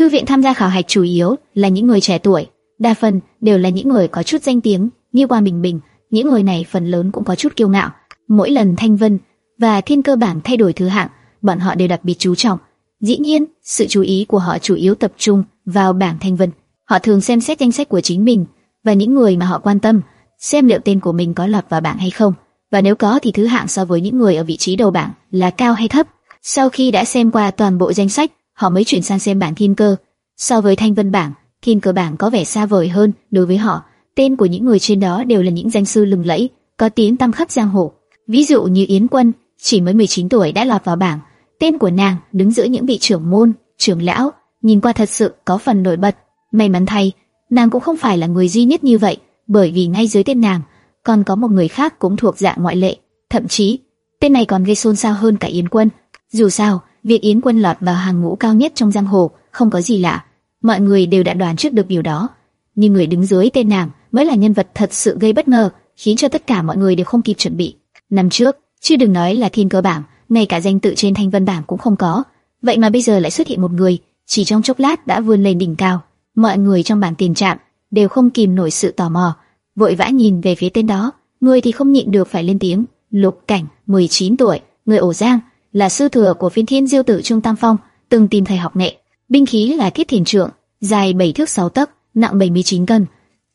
Thư viện tham gia khảo hạch chủ yếu là những người trẻ tuổi, đa phần đều là những người có chút danh tiếng, như qua Bình Bình. Những người này phần lớn cũng có chút kiêu ngạo. Mỗi lần Thanh Vân và Thiên Cơ Bảng thay đổi thứ hạng, bọn họ đều đặc biệt chú trọng. Dĩ nhiên, sự chú ý của họ chủ yếu tập trung vào bảng Thanh Vân. Họ thường xem xét danh sách của chính mình và những người mà họ quan tâm, xem liệu tên của mình có lọt vào bảng hay không, và nếu có thì thứ hạng so với những người ở vị trí đầu bảng là cao hay thấp. Sau khi đã xem qua toàn bộ danh sách, họ mới chuyển sang xem bảng thiên cơ. So với thanh vân bảng, thiên cơ bảng có vẻ xa vời hơn đối với họ. Tên của những người trên đó đều là những danh sư lừng lẫy, có tiếng tăm khắp giang hồ. Ví dụ như Yến Quân, chỉ mới 19 tuổi đã lọt vào bảng. Tên của nàng đứng giữa những vị trưởng môn, trưởng lão, nhìn qua thật sự có phần nổi bật. May mắn thay, nàng cũng không phải là người duy nhất như vậy, bởi vì ngay dưới tên nàng còn có một người khác cũng thuộc dạng ngoại lệ, thậm chí tên này còn gây xôn xao hơn cả Yến Quân. Dù sao, việc Yến Quân lọt vào hàng ngũ cao nhất trong giang hồ không có gì lạ, mọi người đều đã đoán trước được điều đó. Nhưng người đứng dưới tên nàng mới là nhân vật thật sự gây bất ngờ, khiến cho tất cả mọi người đều không kịp chuẩn bị. Năm trước, chưa đừng nói là thiên cơ bảng, ngay cả danh tự trên thanh vân bảng cũng không có, vậy mà bây giờ lại xuất hiện một người, chỉ trong chốc lát đã vươn lên đỉnh cao. Mọi người trong bảng tiền trạng đều không kìm nổi sự tò mò, vội vã nhìn về phía tên đó, người thì không nhịn được phải lên tiếng. Lục Cảnh, 19 tuổi, người ổ Giang, là sư thừa của phiên thiên diêu tử Trung Tam Phong, từng tìm thầy học nghệ. Binh khí là thiết thiền trượng, dài 7 thước 6 tấc, nặng 79 cân.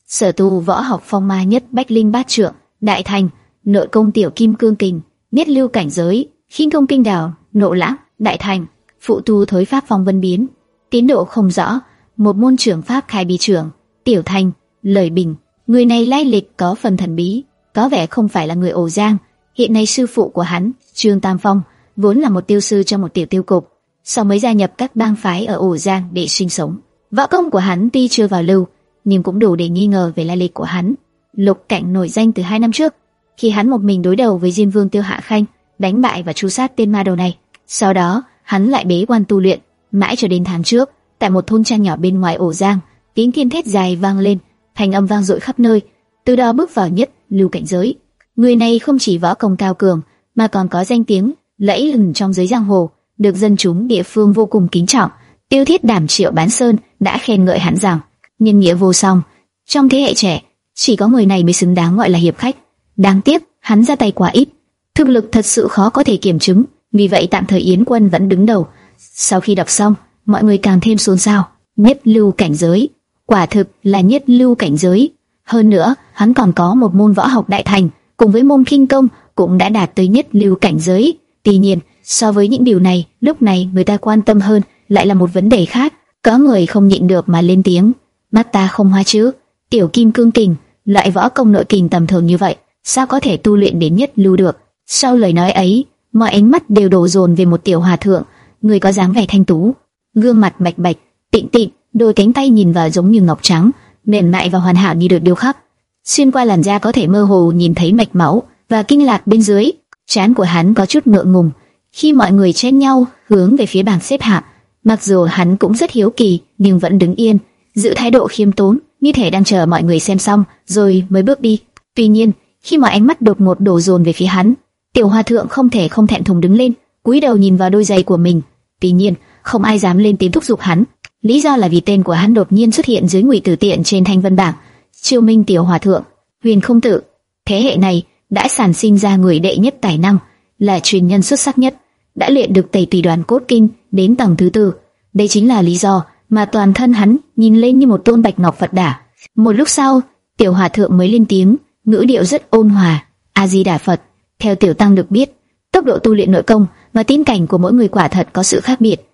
Sở tu võ học phong ma nhất bách linh bát trượng, đại thành, nội công tiểu kim cương kình, biết lưu cảnh giới, khinh công kinh đào, nộ lãng, đại thành, phụ tu thối pháp phong vân biến, tiến độ không rõ, một môn trưởng pháp khai bi trưởng, tiểu thành, lời bình. Người này lai lịch có phần thần bí, có vẻ không phải là người ổ giang. Hiện nay sư phụ của hắn, Trương Tam Phong, vốn là một tiêu sư trong một tiểu tiêu cục, sau mới gia nhập các bang phái ở ổ giang để sinh sống. Võ công của hắn tuy chưa vào lưu, nhưng cũng đủ để nghi ngờ về lai lịch của hắn. Lục Cảnh nổi danh từ hai năm trước, khi hắn một mình đối đầu với Diêm Vương Tiêu Hạ Khanh, đánh bại và tru sát tên ma đầu này. Sau đó, hắn lại bế quan tu luyện, mãi cho đến tháng trước, tại một thôn trang nhỏ bên ngoài ổ giang, tiếng thiên thét dài vang lên, thành âm vang dội khắp nơi. Từ đó bước vào nhất lưu cảnh giới. Người này không chỉ võ công cao cường, mà còn có danh tiếng lẫy lừng trong giới giang hồ, được dân chúng địa phương vô cùng kính trọng. Tiêu Thiết Đảm Triệu Bán Sơn đã khen ngợi hắn rằng, nhân nghĩa vô song, trong thế hệ trẻ, chỉ có người này mới xứng đáng gọi là hiệp khách. Đáng tiếc, hắn ra tay quá ít, thực lực thật sự khó có thể kiểm chứng, vì vậy tạm thời Yến Quân vẫn đứng đầu. Sau khi đọc xong, mọi người càng thêm xôn xao. Nhất lưu cảnh giới, quả thực là nhất lưu cảnh giới. Hơn nữa, hắn còn có một môn võ học đại thành, cùng với môn kinh công cũng đã đạt tới nhất lưu cảnh giới. Tuy nhiên, so với những điều này, lúc này người ta quan tâm hơn lại là một vấn đề khác. Có người không nhịn được mà lên tiếng, mắt ta không hoa chứ? Tiểu Kim Cương Kình, loại võ công nội kình tầm thường như vậy, sao có thể tu luyện đến nhất lưu được? Sau lời nói ấy, mọi ánh mắt đều đổ dồn về một tiểu hòa thượng, người có dáng vẻ thanh tú, gương mặt bạch bạch, tịnh tịnh, đôi cánh tay nhìn vào giống như ngọc trắng, mềm mại và hoàn hảo như được điêu khắc. Xuyên qua làn da có thể mơ hồ nhìn thấy mạch máu và kinh lạc bên dưới chán của hắn có chút ngượng ngùng khi mọi người chen nhau hướng về phía bảng xếp hạng. Mặc dù hắn cũng rất hiếu kỳ, nhưng vẫn đứng yên, giữ thái độ khiêm tốn, như thể đang chờ mọi người xem xong rồi mới bước đi. Tuy nhiên, khi mà ánh mắt đột ngột đổ dồn về phía hắn, tiểu hòa thượng không thể không thẹn thùng đứng lên, cúi đầu nhìn vào đôi giày của mình. Tuy nhiên, không ai dám lên tiếng thúc giục hắn. Lý do là vì tên của hắn đột nhiên xuất hiện dưới ngụy tử tiện trên thanh vân bảng. Triều Minh Tiểu Hòa Thượng, Huyền Không Tự, thế hệ này đã sản sinh ra người đệ nhất tài năng, là truyền nhân xuất sắc nhất, đã luyện được tẩy tùy đoàn cốt kinh đến tầng thứ tư. Đây chính là lý do mà toàn thân hắn nhìn lên như một tôn bạch ngọc Phật đà. Một lúc sau, Tiểu Hòa Thượng mới lên tiếng, ngữ điệu rất ôn hòa. A Di Đà Phật. Theo Tiểu Tăng được biết, tốc độ tu luyện nội công và tín cảnh của mỗi người quả thật có sự khác biệt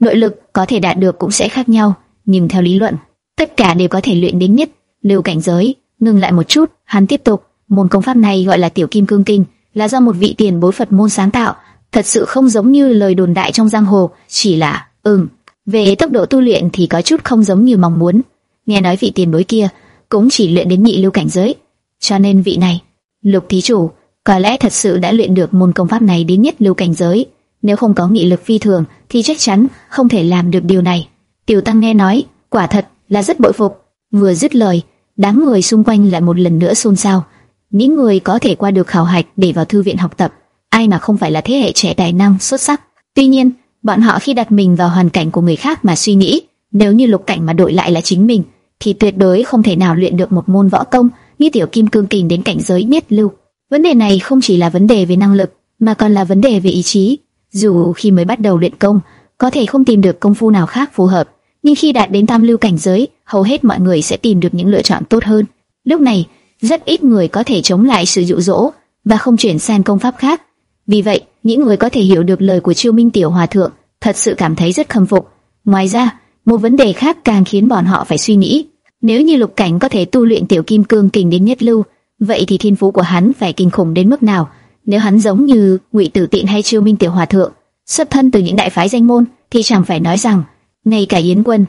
nội lực có thể đạt được cũng sẽ khác nhau, nhưng theo lý luận, tất cả đều có thể luyện đến nhất lưu cảnh giới. Ngừng lại một chút, hắn tiếp tục, môn công pháp này gọi là Tiểu Kim Cương Kinh, là do một vị tiền bối Phật môn sáng tạo, thật sự không giống như lời đồn đại trong giang hồ, chỉ là, ừm, về tốc độ tu luyện thì có chút không giống như mong muốn. Nghe nói vị tiền bối kia cũng chỉ luyện đến nhị lưu cảnh giới, cho nên vị này, Lục thí chủ, có lẽ thật sự đã luyện được môn công pháp này đến nhất lưu cảnh giới. Nếu không có nghị lực phi thường thì chắc chắn không thể làm được điều này. Tiểu Tăng nghe nói, quả thật là rất bội phục. Vừa dứt lời, đám người xung quanh lại một lần nữa xôn xao. Những người có thể qua được khảo hạch để vào thư viện học tập, ai mà không phải là thế hệ trẻ tài năng xuất sắc. Tuy nhiên, bọn họ khi đặt mình vào hoàn cảnh của người khác mà suy nghĩ, nếu như Lục Cảnh mà đổi lại là chính mình, thì tuyệt đối không thể nào luyện được một môn võ công như tiểu kim cương kình đến cảnh giới miết lưu. Vấn đề này không chỉ là vấn đề về năng lực, mà còn là vấn đề về ý chí. Dù khi mới bắt đầu luyện công, có thể không tìm được công phu nào khác phù hợp, nhưng khi đạt đến tam lưu cảnh giới, hầu hết mọi người sẽ tìm được những lựa chọn tốt hơn. Lúc này, rất ít người có thể chống lại sự dụ dỗ và không chuyển sang công pháp khác. Vì vậy, những người có thể hiểu được lời của Chiêu Minh Tiểu Hòa Thượng thật sự cảm thấy rất khâm phục. Ngoài ra, một vấn đề khác càng khiến bọn họ phải suy nghĩ. Nếu như Lục Cảnh có thể tu luyện Tiểu Kim Cương Kình đến nhất lưu, vậy thì thiên phú của hắn phải kinh khủng đến mức nào? Nếu hắn giống như Ngụy Tử Tiện hay Chiêu Minh Tiểu Hòa Thượng, xuất thân từ những đại phái danh môn, thì chẳng phải nói rằng, ngay cả Yến Quân,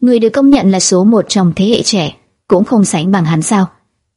người được công nhận là số một trong thế hệ trẻ, cũng không sánh bằng hắn sao?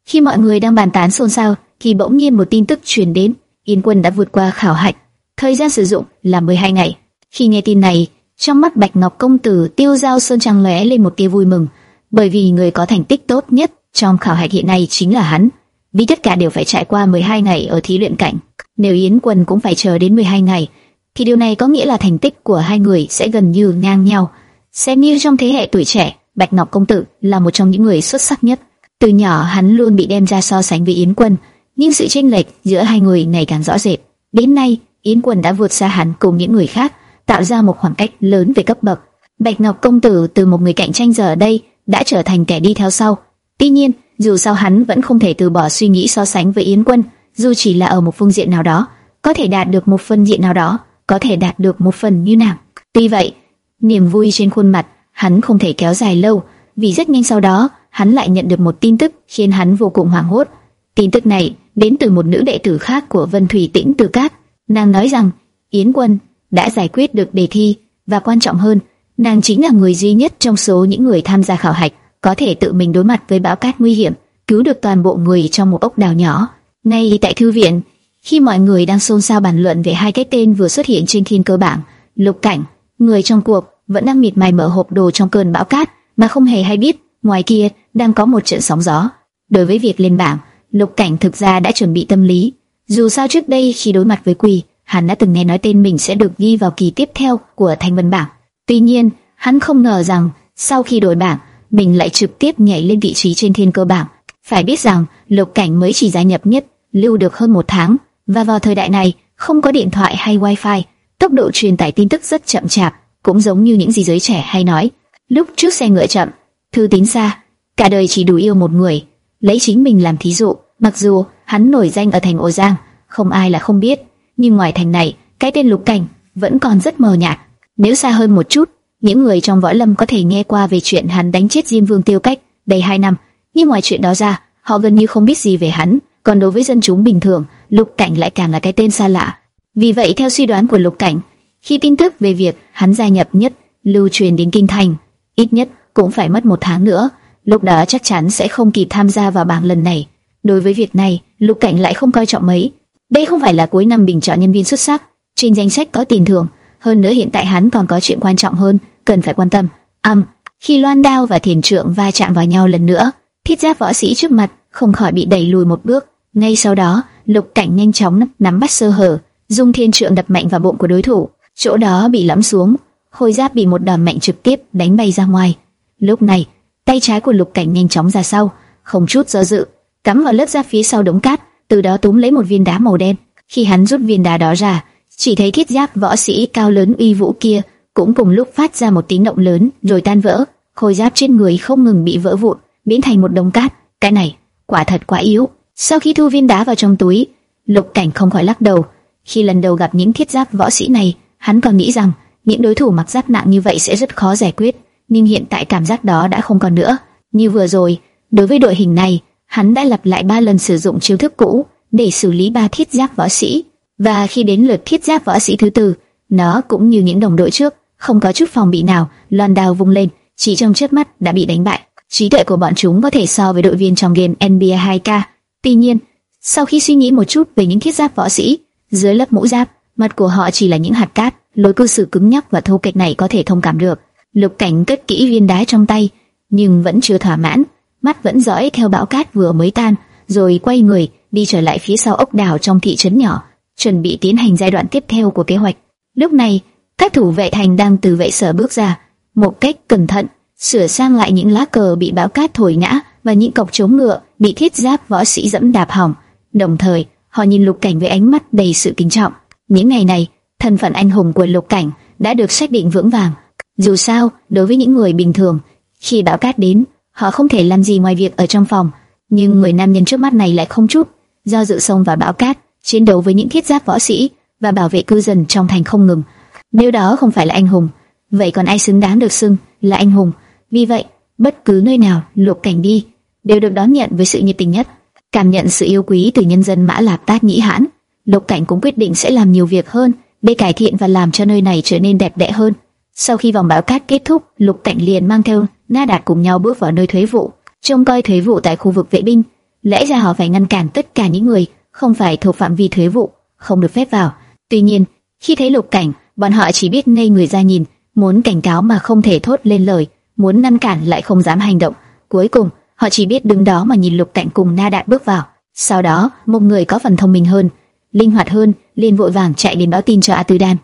Khi mọi người đang bàn tán xôn xao, thì bỗng nhiên một tin tức truyền đến, Yến Quân đã vượt qua khảo hạch, thời gian sử dụng là 12 ngày. Khi nghe tin này, trong mắt Bạch Ngọc công tử Tiêu Giao Sơn Trang lóe lên một tia vui mừng, bởi vì người có thành tích tốt nhất trong khảo hạch hiện nay chính là hắn. Vì tất cả đều phải trải qua 12 ngày ở thí luyện cảnh. Nếu Yến Quân cũng phải chờ đến 12 ngày, thì điều này có nghĩa là thành tích của hai người sẽ gần như ngang nhau. Xem như trong thế hệ tuổi trẻ, Bạch Ngọc công tử là một trong những người xuất sắc nhất. Từ nhỏ hắn luôn bị đem ra so sánh với Yến Quân, nhưng sự chênh lệch giữa hai người ngày càng rõ rệt. Đến nay, Yến Quân đã vượt xa hắn cùng những người khác, tạo ra một khoảng cách lớn về cấp bậc. Bạch Ngọc công tử từ một người cạnh tranh giờ đây đã trở thành kẻ đi theo sau. Tuy nhiên, dù sao hắn vẫn không thể từ bỏ suy nghĩ so sánh với Yến Quân, dù chỉ là ở một phương diện nào đó, có thể đạt được một phần diện nào đó, có thể đạt được một phần như nào. Tuy vậy, niềm vui trên khuôn mặt hắn không thể kéo dài lâu, vì rất nhanh sau đó, hắn lại nhận được một tin tức khiến hắn vô cùng hoảng hốt. Tin tức này đến từ một nữ đệ tử khác của Vân Thủy Tĩnh Từ Cát. Nàng nói rằng Yến Quân đã giải quyết được đề thi và quan trọng hơn, nàng chính là người duy nhất trong số những người tham gia khảo hạch có thể tự mình đối mặt với bão cát nguy hiểm, cứu được toàn bộ người trong một ốc đảo nhỏ. Ngay tại thư viện, khi mọi người đang xôn xao bàn luận về hai cái tên vừa xuất hiện trên thiên cơ bảng, Lục Cảnh, người trong cuộc, vẫn đang miệt mài mở hộp đồ trong cơn bão cát, mà không hề hay biết ngoài kia đang có một trận sóng gió. Đối với việc lên bảng, Lục Cảnh thực ra đã chuẩn bị tâm lý. Dù sao trước đây khi đối mặt với Quỳ, hắn đã từng nghe nói tên mình sẽ được ghi vào kỳ tiếp theo của thành Vân bảng. Tuy nhiên, hắn không ngờ rằng sau khi đổi bảng, mình lại trực tiếp nhảy lên vị trí trên thiên cơ bảng. Phải biết rằng, Lục Cảnh mới chỉ gia nhập nhất lưu được hơn một tháng, và vào thời đại này không có điện thoại hay wifi, tốc độ truyền tải tin tức rất chậm chạp, cũng giống như những gì giới trẻ hay nói. Lúc trước xe ngựa chậm, thư tín xa, cả đời chỉ đủ yêu một người, lấy chính mình làm thí dụ. Mặc dù hắn nổi danh ở thành Ô Giang, không ai là không biết, nhưng ngoài thành này, cái tên Lục Cảnh vẫn còn rất mờ nhạt. Nếu xa hơn một chút, những người trong võ lâm có thể nghe qua về chuyện hắn đánh chết Diêm Vương Tiêu Cách đầy hai năm, nhưng ngoài chuyện đó ra, họ gần như không biết gì về hắn. Còn đối với dân chúng bình thường, Lục Cảnh lại càng là cái tên xa lạ. Vì vậy, theo suy đoán của Lục Cảnh, khi tin tức về việc hắn gia nhập nhất lưu truyền đến kinh thành, ít nhất cũng phải mất một tháng nữa. Lúc đó chắc chắn sẽ không kịp tham gia vào bảng lần này. Đối với việc này, Lục Cảnh lại không coi trọng mấy. Đây không phải là cuối năm bình chọn nhân viên xuất sắc, trên danh sách có tiền thưởng. Hơn nữa hiện tại hắn còn có chuyện quan trọng hơn, cần phải quan tâm. Âm, um, khi Loan Đao và Thiền Trượng va chạm vào nhau lần nữa, thiết giáp võ sĩ trước mặt không khỏi bị đẩy lùi một bước. Ngay sau đó, Lục Cảnh nhanh chóng nắm bắt sơ hở, dùng Thiên Trượng đập mạnh vào bụng của đối thủ. Chỗ đó bị lõm xuống, khôi giáp bị một đòn mạnh trực tiếp đánh bay ra ngoài. Lúc này, tay trái của Lục Cảnh nhanh chóng ra sau, không chút do dự, cắm vào lớp da phía sau đống cát, từ đó túm lấy một viên đá màu đen. Khi hắn rút viên đá đó ra, chỉ thấy thiết giáp võ sĩ cao lớn uy vũ kia cũng cùng lúc phát ra một tiếng động lớn rồi tan vỡ, khôi giáp trên người không ngừng bị vỡ vụn, biến thành một đống cát. Cái này, quả thật quá yếu. Sau khi thu viên đá vào trong túi, Lục Cảnh không khỏi lắc đầu. Khi lần đầu gặp những thiết giáp võ sĩ này, hắn còn nghĩ rằng những đối thủ mặc giáp nặng như vậy sẽ rất khó giải quyết, nhưng hiện tại cảm giác đó đã không còn nữa. Như vừa rồi, đối với đội hình này, hắn đã lặp lại ba lần sử dụng chiêu thức cũ để xử lý ba thiết giáp võ sĩ, và khi đến lượt thiết giáp võ sĩ thứ tư, nó cũng như những đồng đội trước, không có chút phòng bị nào, loan đao vung lên, chỉ trong chớp mắt đã bị đánh bại. Trí tuệ của bọn chúng có thể so với đội viên trong game NBA 2K. Tuy nhiên, sau khi suy nghĩ một chút về những thiết giáp võ sĩ, dưới lớp mũ giáp, mặt của họ chỉ là những hạt cát, lối cư xử cứng nhắc và thô kệch này có thể thông cảm được. Lục Cảnh cất kỹ viên đá trong tay, nhưng vẫn chưa thỏa mãn, mắt vẫn dõi theo bão cát vừa mới tan, rồi quay người đi trở lại phía sau ốc đảo trong thị trấn nhỏ, chuẩn bị tiến hành giai đoạn tiếp theo của kế hoạch. Lúc này, các thủ vệ thành đang từ vệ sở bước ra, một cách cẩn thận, sửa sang lại những lá cờ bị bão cát thổi ngã và những cọc chống ngựa bị thiết giáp võ sĩ dẫm đạp hỏng. Đồng thời, họ nhìn Lục Cảnh với ánh mắt đầy sự kính trọng. Những ngày này, thân phận anh hùng của Lục Cảnh đã được xác định vững vàng. Dù sao, đối với những người bình thường, khi bão cát đến, họ không thể làm gì ngoài việc ở trong phòng. Nhưng người nam nhân trước mắt này lại không chút do dự sông vào bão cát, chiến đấu với những thiết giáp võ sĩ và bảo vệ cư dân trong thành không ngừng. Nếu đó không phải là anh hùng, vậy còn ai xứng đáng được xưng là anh hùng? Vì vậy, bất cứ nơi nào Lục Cảnh đi đều được đón nhận với sự nhiệt tình nhất, cảm nhận sự yêu quý từ nhân dân Mã Lạp Tát Nhĩ Hãn. Lục Cảnh cũng quyết định sẽ làm nhiều việc hơn để cải thiện và làm cho nơi này trở nên đẹp đẽ hơn. Sau khi vòng bão cát kết thúc, Lục tạnh liền mang theo Na Đạt cùng nhau bước vào nơi thuế vụ, trông coi thuế vụ tại khu vực vệ binh. Lẽ ra họ phải ngăn cản tất cả những người không phải thuộc phạm vi thuế vụ, không được phép vào. Tuy nhiên, khi thấy Lục Cảnh, bọn họ chỉ biết ngây người ra nhìn, muốn cảnh cáo mà không thể thốt lên lời, muốn ngăn cản lại không dám hành động. Cuối cùng, họ chỉ biết đứng đó mà nhìn Lục Cảnh cùng Na Đạt bước vào. Sau đó, một người có phần thông minh hơn, linh hoạt hơn, liền vội vàng chạy đến báo tin cho A Tư Đan.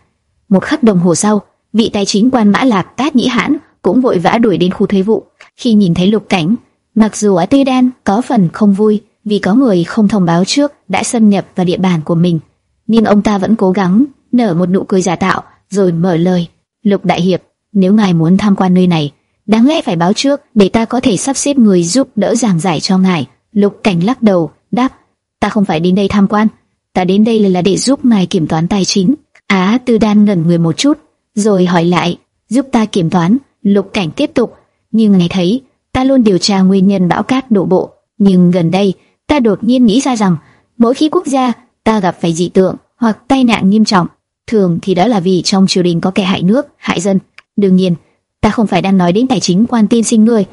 Một khắc đồng hồ sau, vị tài chính quan Mã Lạc Tát Nhĩ Hãn cũng vội vã đuổi đến khu thuế vụ. Khi nhìn thấy Lục Cảnh, mặc dù ở Tư Đan có phần không vui vì có người không thông báo trước đã xâm nhập vào địa bàn của mình, nhưng ông ta vẫn cố gắng nở một nụ cười giả tạo, rồi mở lời: "Lục đại hiệp, nếu ngài muốn tham quan nơi này, đáng lẽ phải báo trước để ta có thể sắp xếp người giúp đỡ giảng giải cho ngài." Lục Cảnh lắc đầu, đáp: "Ta không phải đến đây tham quan." ta đến đây là để giúp ngài kiểm toán tài chính. Á Tư Đan ngẩn người một chút, rồi hỏi lại, giúp ta kiểm toán. Lục Cảnh tiếp tục, nhưng ngài thấy, ta luôn điều tra nguyên nhân bão cát đổ bộ, nhưng gần đây, ta đột nhiên nghĩ ra rằng, mỗi khi quốc gia ta gặp phải dị tượng hoặc tai nạn nghiêm trọng, thường thì đó là vì trong triều đình có kẻ hại nước, hại dân. Đương nhiên, ta không phải đang nói đến tài chính quan tiên sinh ngươi,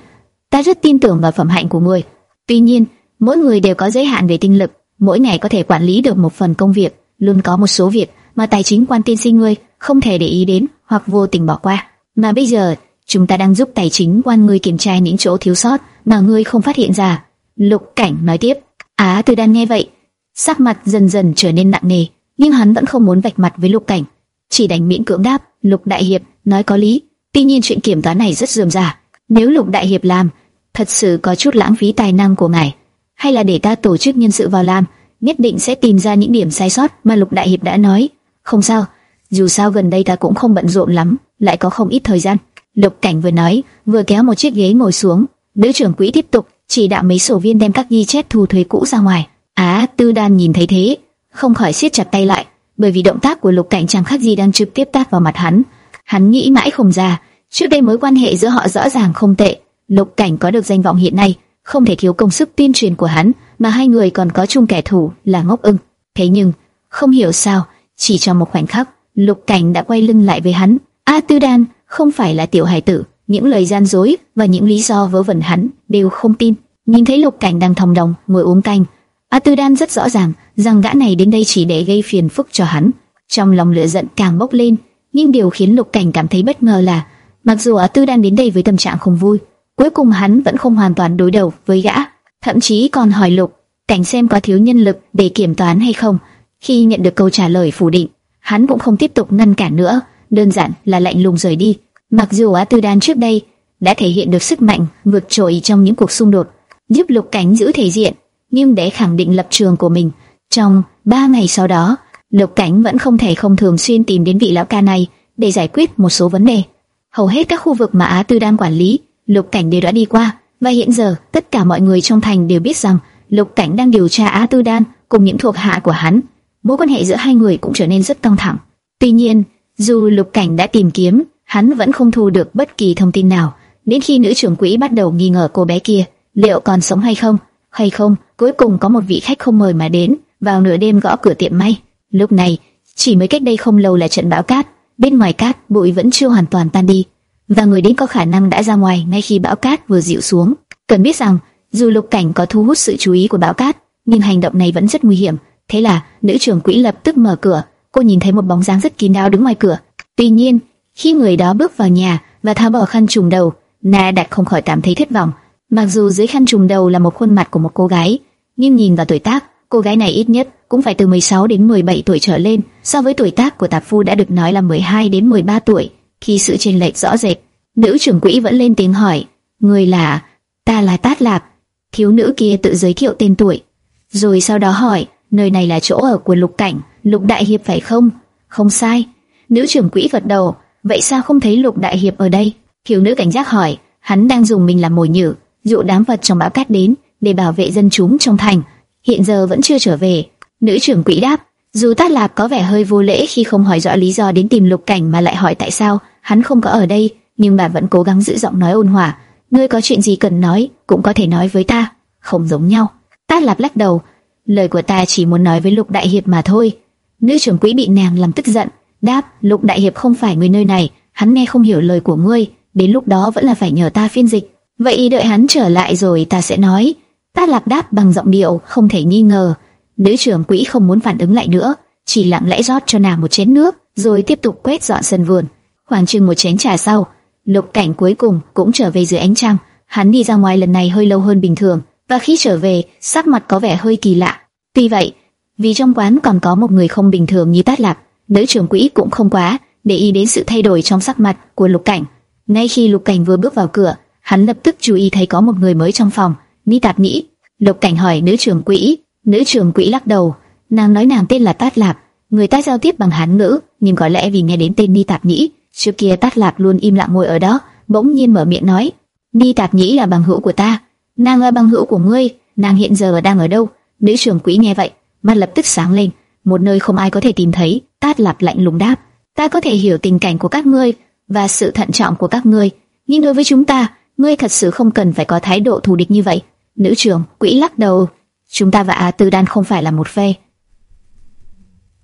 ta rất tin tưởng vào phẩm hạnh của ngươi. Tuy nhiên, mỗi người đều có giới hạn về tinh lực, mỗi ngày có thể quản lý được một phần công việc, luôn có một số việc mà tài chính quan tiên sinh ngươi không thể để ý đến hoặc vô tình bỏ qua. Mà bây giờ, chúng ta đang giúp tài chính quan ngươi kiểm tra những chỗ thiếu sót mà ngươi không phát hiện ra. Lục Cảnh nói tiếp. Á Từ Đan nghe vậy, sắc mặt dần dần trở nên nặng nề, nhưng hắn vẫn không muốn vạch mặt với Lục Cảnh, chỉ đành miễn cưỡng đáp. Lục Đại Hiệp nói có lý, tuy nhiên chuyện kiểm toán này rất dườm giả. Nếu Lục Đại Hiệp làm, thật sự có chút lãng phí tài năng của ngài hay là để ta tổ chức nhân sự vào làm, nhất định sẽ tìm ra những điểm sai sót mà Lục Đại Hiệp đã nói. Không sao, dù sao gần đây ta cũng không bận rộn lắm, lại có không ít thời gian. Lục Cảnh vừa nói, vừa kéo một chiếc ghế ngồi xuống. Nữ trưởng quỹ tiếp tục chỉ đạo mấy sổ viên đem các ghi chép thu thuế cũ ra ngoài. Á, Tư Đan nhìn thấy thế, không khỏi siết chặt tay lại, bởi vì động tác của Lục Cảnh chẳng khác gì đang trực tiếp tát vào mặt hắn. Hắn nghĩ mãi không ra, trước đây mối quan hệ giữa họ rõ ràng không tệ. Lục Cảnh có được danh vọng hiện nay, không thể thiếu công sức tuyên truyền của hắn, mà hai người còn có chung kẻ thù là Ngốc Ưng. Thế nhưng, không hiểu sao, chỉ trong một khoảnh khắc, Lục Cảnh đã quay lưng lại với hắn. A Tư Đan không phải là tiểu Hải tử, những lời gian dối và những lý do vớ vẩn hắn đều không tin. Nhìn thấy Lục Cảnh đang thòng đồng ngồi uống canh, A Tư Đan rất rõ ràng rằng gã này đến đây chỉ để gây phiền phức cho hắn. Trong lòng lửa giận càng bốc lên, nhưng điều khiến Lục Cảnh cảm thấy bất ngờ là, mặc dù A Tư Đan đến đây với tâm trạng không vui, Cuối cùng hắn vẫn không hoàn toàn đối đầu với gã, thậm chí còn hỏi Lục Cảnh xem có thiếu nhân lực để kiểm toán hay không. Khi nhận được câu trả lời phủ định, hắn cũng không tiếp tục ngăn cản nữa, đơn giản là lạnh lùng rời đi. Mặc dù Á Tư Đan trước đây đã thể hiện được sức mạnh vượt trội trong những cuộc xung đột, giúp Lục Cảnh giữ thể diện, nhưng để khẳng định lập trường của mình, trong ba ngày sau đó, Lục Cảnh vẫn không thể không thường xuyên tìm đến vị lão ca này để giải quyết một số vấn đề. Hầu hết các khu vực mà Á Tư Đan quản lý Lục Cảnh đều đã đi qua, và hiện giờ tất cả mọi người trong thành đều biết rằng Lục Cảnh đang điều tra Á Tư Đan cùng những thuộc hạ của hắn. Mối quan hệ giữa hai người cũng trở nên rất căng thẳng. Tuy nhiên, dù Lục Cảnh đã tìm kiếm, hắn vẫn không thu được bất kỳ thông tin nào. Đến khi nữ trưởng quỹ bắt đầu nghi ngờ cô bé kia liệu còn sống hay không, hay không, cuối cùng có một vị khách không mời mà đến, vào nửa đêm gõ cửa tiệm may. Lúc này, chỉ mới cách đây không lâu là trận bão cát, bên ngoài cát bụi vẫn chưa hoàn toàn tan đi và người đến có khả năng đã ra ngoài ngay khi bão cát vừa dịu xuống. Cần biết rằng, dù lục cảnh có thu hút sự chú ý của bão cát, nhưng hành động này vẫn rất nguy hiểm. Thế là, nữ trưởng quỹ lập tức mở cửa, cô nhìn thấy một bóng dáng rất kín đáo đứng ngoài cửa. Tuy nhiên, khi người đó bước vào nhà và tháo bỏ khăn trùm đầu, Na Đạt không khỏi cảm thấy thất vọng. Mặc dù dưới khăn trùm đầu là một khuôn mặt của một cô gái, nhưng nhìn vào tuổi tác, cô gái này ít nhất cũng phải từ 16 đến 17 tuổi trở lên, so với tuổi tác của tạp phu đã được nói là 12 đến 13 tuổi khi sự chênh lệch rõ rệt. Nữ trưởng quỹ vẫn lên tiếng hỏi, người là, ta là Tát Lạp. Thiếu nữ kia tự giới thiệu tên tuổi, rồi sau đó hỏi, nơi này là chỗ ở của Lục Cảnh, Lục Đại Hiệp phải không? Không sai. Nữ trưởng quỹ gật đầu, vậy sao không thấy Lục Đại Hiệp ở đây? Thiếu nữ cảnh giác hỏi, hắn đang dùng mình làm mồi nhử, dụ đám vật trong bão cát đến để bảo vệ dân chúng trong thành. Hiện giờ vẫn chưa trở về. Nữ trưởng quỹ đáp, dù Tát Lạp có vẻ hơi vô lễ khi không hỏi rõ lý do đến tìm Lục Cảnh mà lại hỏi tại sao hắn không có ở đây, nhưng bà vẫn cố gắng giữ giọng nói ôn hòa. Ngươi có chuyện gì cần nói, cũng có thể nói với ta, không giống nhau. Tát Lạp lắc đầu, lời của ta chỉ muốn nói với Lục Đại Hiệp mà thôi. Nữ trưởng quỹ bị nàng làm tức giận, đáp, Lục Đại Hiệp không phải người nơi này, hắn nghe không hiểu lời của ngươi, đến lúc đó vẫn là phải nhờ ta phiên dịch. Vậy đợi hắn trở lại rồi ta sẽ nói. ta Lạp đáp bằng giọng điệu không thể nghi ngờ. Nữ trưởng quỹ không muốn phản ứng lại nữa, chỉ lặng lẽ rót cho nàng một chén nước, rồi tiếp tục quét dọn sân vườn. Khoảng chừng một chén trà sau, Lục Cảnh cuối cùng cũng trở về dưới ánh trăng. Hắn đi ra ngoài lần này hơi lâu hơn bình thường, và khi trở về, sắc mặt có vẻ hơi kỳ lạ. Tuy vậy, vì trong quán còn có một người không bình thường như Tát Lạp, nữ trưởng quỹ cũng không quá để ý đến sự thay đổi trong sắc mặt của Lục Cảnh. Ngay khi Lục Cảnh vừa bước vào cửa, hắn lập tức chú ý thấy có một người mới trong phòng. Ni Tạp Nhĩ. Lục Cảnh hỏi nữ trưởng quỹ, nữ trưởng quỹ lắc đầu, nàng nói nàng tên là Tát Lạp, người ta giao tiếp bằng hán ngữ, nhưng có lẽ vì nghe đến tên Ni Tạp Nhĩ, trước kia Tát Lạp luôn im lặng ngồi ở đó, bỗng nhiên mở miệng nói, Ni Tạp Nhĩ là bằng hữu của ta, nàng là bằng hữu của ngươi, nàng hiện giờ đang ở đâu? Nữ trưởng quỹ nghe vậy, mắt lập tức sáng lên, một nơi không ai có thể tìm thấy. Tát Lạp lạnh lùng đáp, ta có thể hiểu tình cảnh của các ngươi và sự thận trọng của các ngươi, nhưng đối với chúng ta, ngươi thật sự không cần phải có thái độ thù địch như vậy. Nữ trưởng quỹ lắc đầu, chúng ta và Á Tư Đan không phải là một phe.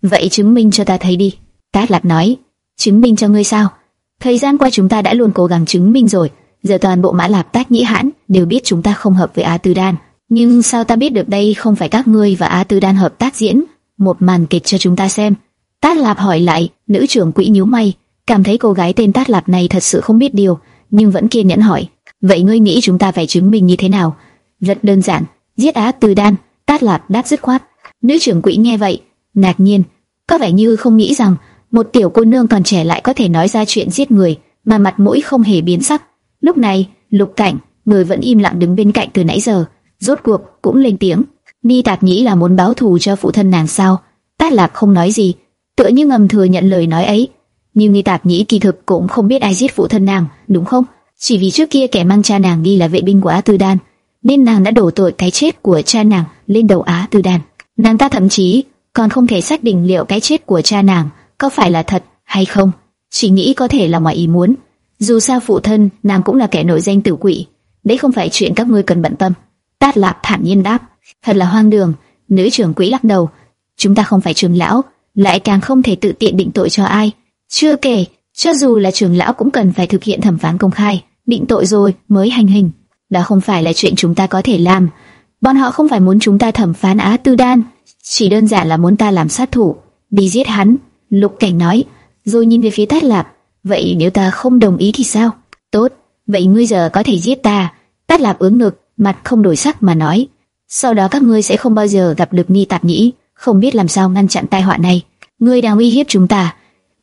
Vậy chứng minh cho ta thấy đi. Tát Lạp nói, chứng minh cho ngươi sao? Thời gian qua chúng ta đã luôn cố gắng chứng minh rồi giờ toàn bộ mã lạp tác nhĩ hãn đều biết chúng ta không hợp với Á Tư Đan. Nhưng sao ta biết được đây không phải các ngươi và Á Tư Đan hợp tác diễn một màn kịch cho chúng ta xem? Tát Lạp hỏi lại, nữ trưởng quỹ nhíu mày, cảm thấy cô gái tên Tát Lạp này thật sự không biết điều, nhưng vẫn kiên nhẫn hỏi, vậy ngươi nghĩ chúng ta phải chứng minh như thế nào? Rất đơn giản, giết Á Tư Đan. Tát Lạp đáp dứt khoát. Nữ trưởng quỹ nghe vậy, ngạc nhiên, có vẻ như không nghĩ rằng một tiểu cô nương còn trẻ lại có thể nói ra chuyện giết người mà mặt mũi không hề biến sắc. Lúc này, Lục Cảnh, người vẫn im lặng đứng bên cạnh từ nãy giờ, rốt cuộc cũng lên tiếng. Ni tạt nghĩ là muốn báo thù cho phụ thân nàng sao? Tát Lạc không nói gì, tựa như ngầm thừa nhận lời nói ấy. Nhưng Ni tạt nghĩ kỳ thực cũng không biết ai giết phụ thân nàng, đúng không? Chỉ vì trước kia kẻ mang cha nàng đi là vệ binh của Á Tư Đan, nên nàng đã đổ tội cái chết của cha nàng lên đầu Á Tư Đan. Nàng ta thậm chí còn không thể xác định liệu cái chết của cha nàng có phải là thật hay không, chỉ nghĩ có thể là ngoài ý muốn. Dù sao phụ thân, nàng cũng là kẻ nổi danh tử quỷ, đấy không phải chuyện các ngươi cần bận tâm. Tát Lạp thản nhiên đáp, thật là hoang đường. Nữ trưởng quỹ lắc đầu, chúng ta không phải trưởng lão, lại càng không thể tự tiện định tội cho ai. Chưa kể, cho dù là trưởng lão cũng cần phải thực hiện thẩm phán công khai, định tội rồi mới hành hình. Đó không phải là chuyện chúng ta có thể làm. Bọn họ không phải muốn chúng ta thẩm phán Á Tư Đan, chỉ đơn giản là muốn ta làm sát thủ, đi giết hắn. Lục Cảnh nói, rồi nhìn về phía Tát Lạp, Vậy nếu ta không đồng ý thì sao? Tốt, vậy ngươi giờ có thể giết ta. Tát Lạp ướng ngực, mặt không đổi sắc mà nói. Sau đó các ngươi sẽ không bao giờ gặp được Ni Tạp Nhĩ, không biết làm sao ngăn chặn tai họa này. Ngươi đang uy hiếp chúng ta,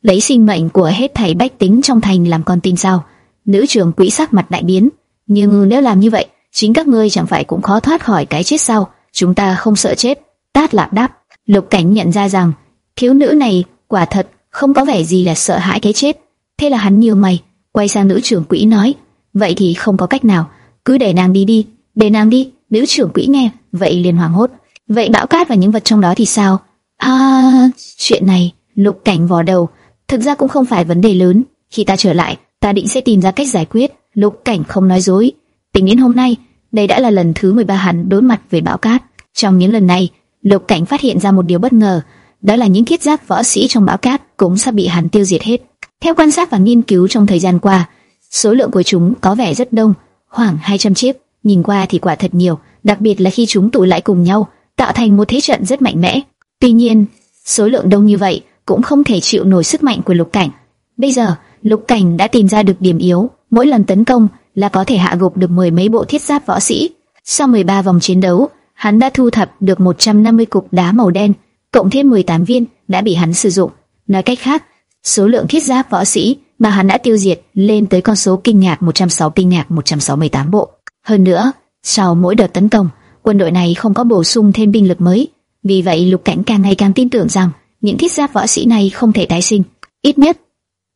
lấy sinh mệnh của hết thảy bách tính trong thành làm con tin sao? Nữ trưởng quỹ sắc mặt đại biến. Nhưng nếu làm như vậy, chính các ngươi chẳng phải cũng khó thoát khỏi cái chết sao? Chúng ta không sợ chết. Tát Lạp đáp. Lục Cảnh nhận ra rằng thiếu nữ này quả thật không có vẻ gì là sợ hãi cái chết. Thế là hắn nhíu mày, quay sang nữ trưởng quỹ nói, vậy thì không có cách nào, cứ để nàng đi đi, để nàng đi. Nữ trưởng quỹ nghe, vậy liền hoảng hốt. Vậy bão cát và những vật trong đó thì sao? À, chuyện này, lục cảnh vò đầu, thực ra cũng không phải vấn đề lớn. Khi ta trở lại, ta định sẽ tìm ra cách giải quyết. Lục cảnh không nói dối. Tính đến hôm nay, đây đã là lần thứ 13 hắn đối mặt với bão cát. Trong những lần này, lục cảnh phát hiện ra một điều bất ngờ, đó là những kiết giáp võ sĩ trong bão cát cũng sắp bị hắn tiêu diệt hết. Theo quan sát và nghiên cứu trong thời gian qua, số lượng của chúng có vẻ rất đông, khoảng 200 chiếc, nhìn qua thì quả thật nhiều, đặc biệt là khi chúng tụ lại cùng nhau, tạo thành một thế trận rất mạnh mẽ. Tuy nhiên, số lượng đông như vậy cũng không thể chịu nổi sức mạnh của Lục Cảnh. Bây giờ, Lục Cảnh đã tìm ra được điểm yếu, mỗi lần tấn công là có thể hạ gục được mười mấy bộ thiết giáp võ sĩ. Sau 13 vòng chiến đấu, hắn đã thu thập được 150 cục đá màu đen, cộng thêm 18 viên đã bị hắn sử dụng. Nói cách khác, số lượng thiết giáp võ sĩ mà hắn đã tiêu diệt lên tới con số kinh ngạc 106 kinh ngạc 168 bộ. Hơn nữa, sau mỗi đợt tấn công, quân đội này không có bổ sung thêm binh lực mới, vì vậy Lục Cảnh càng ngày càng tin tưởng rằng những thiết giáp võ sĩ này không thể tái sinh. Ít nhất,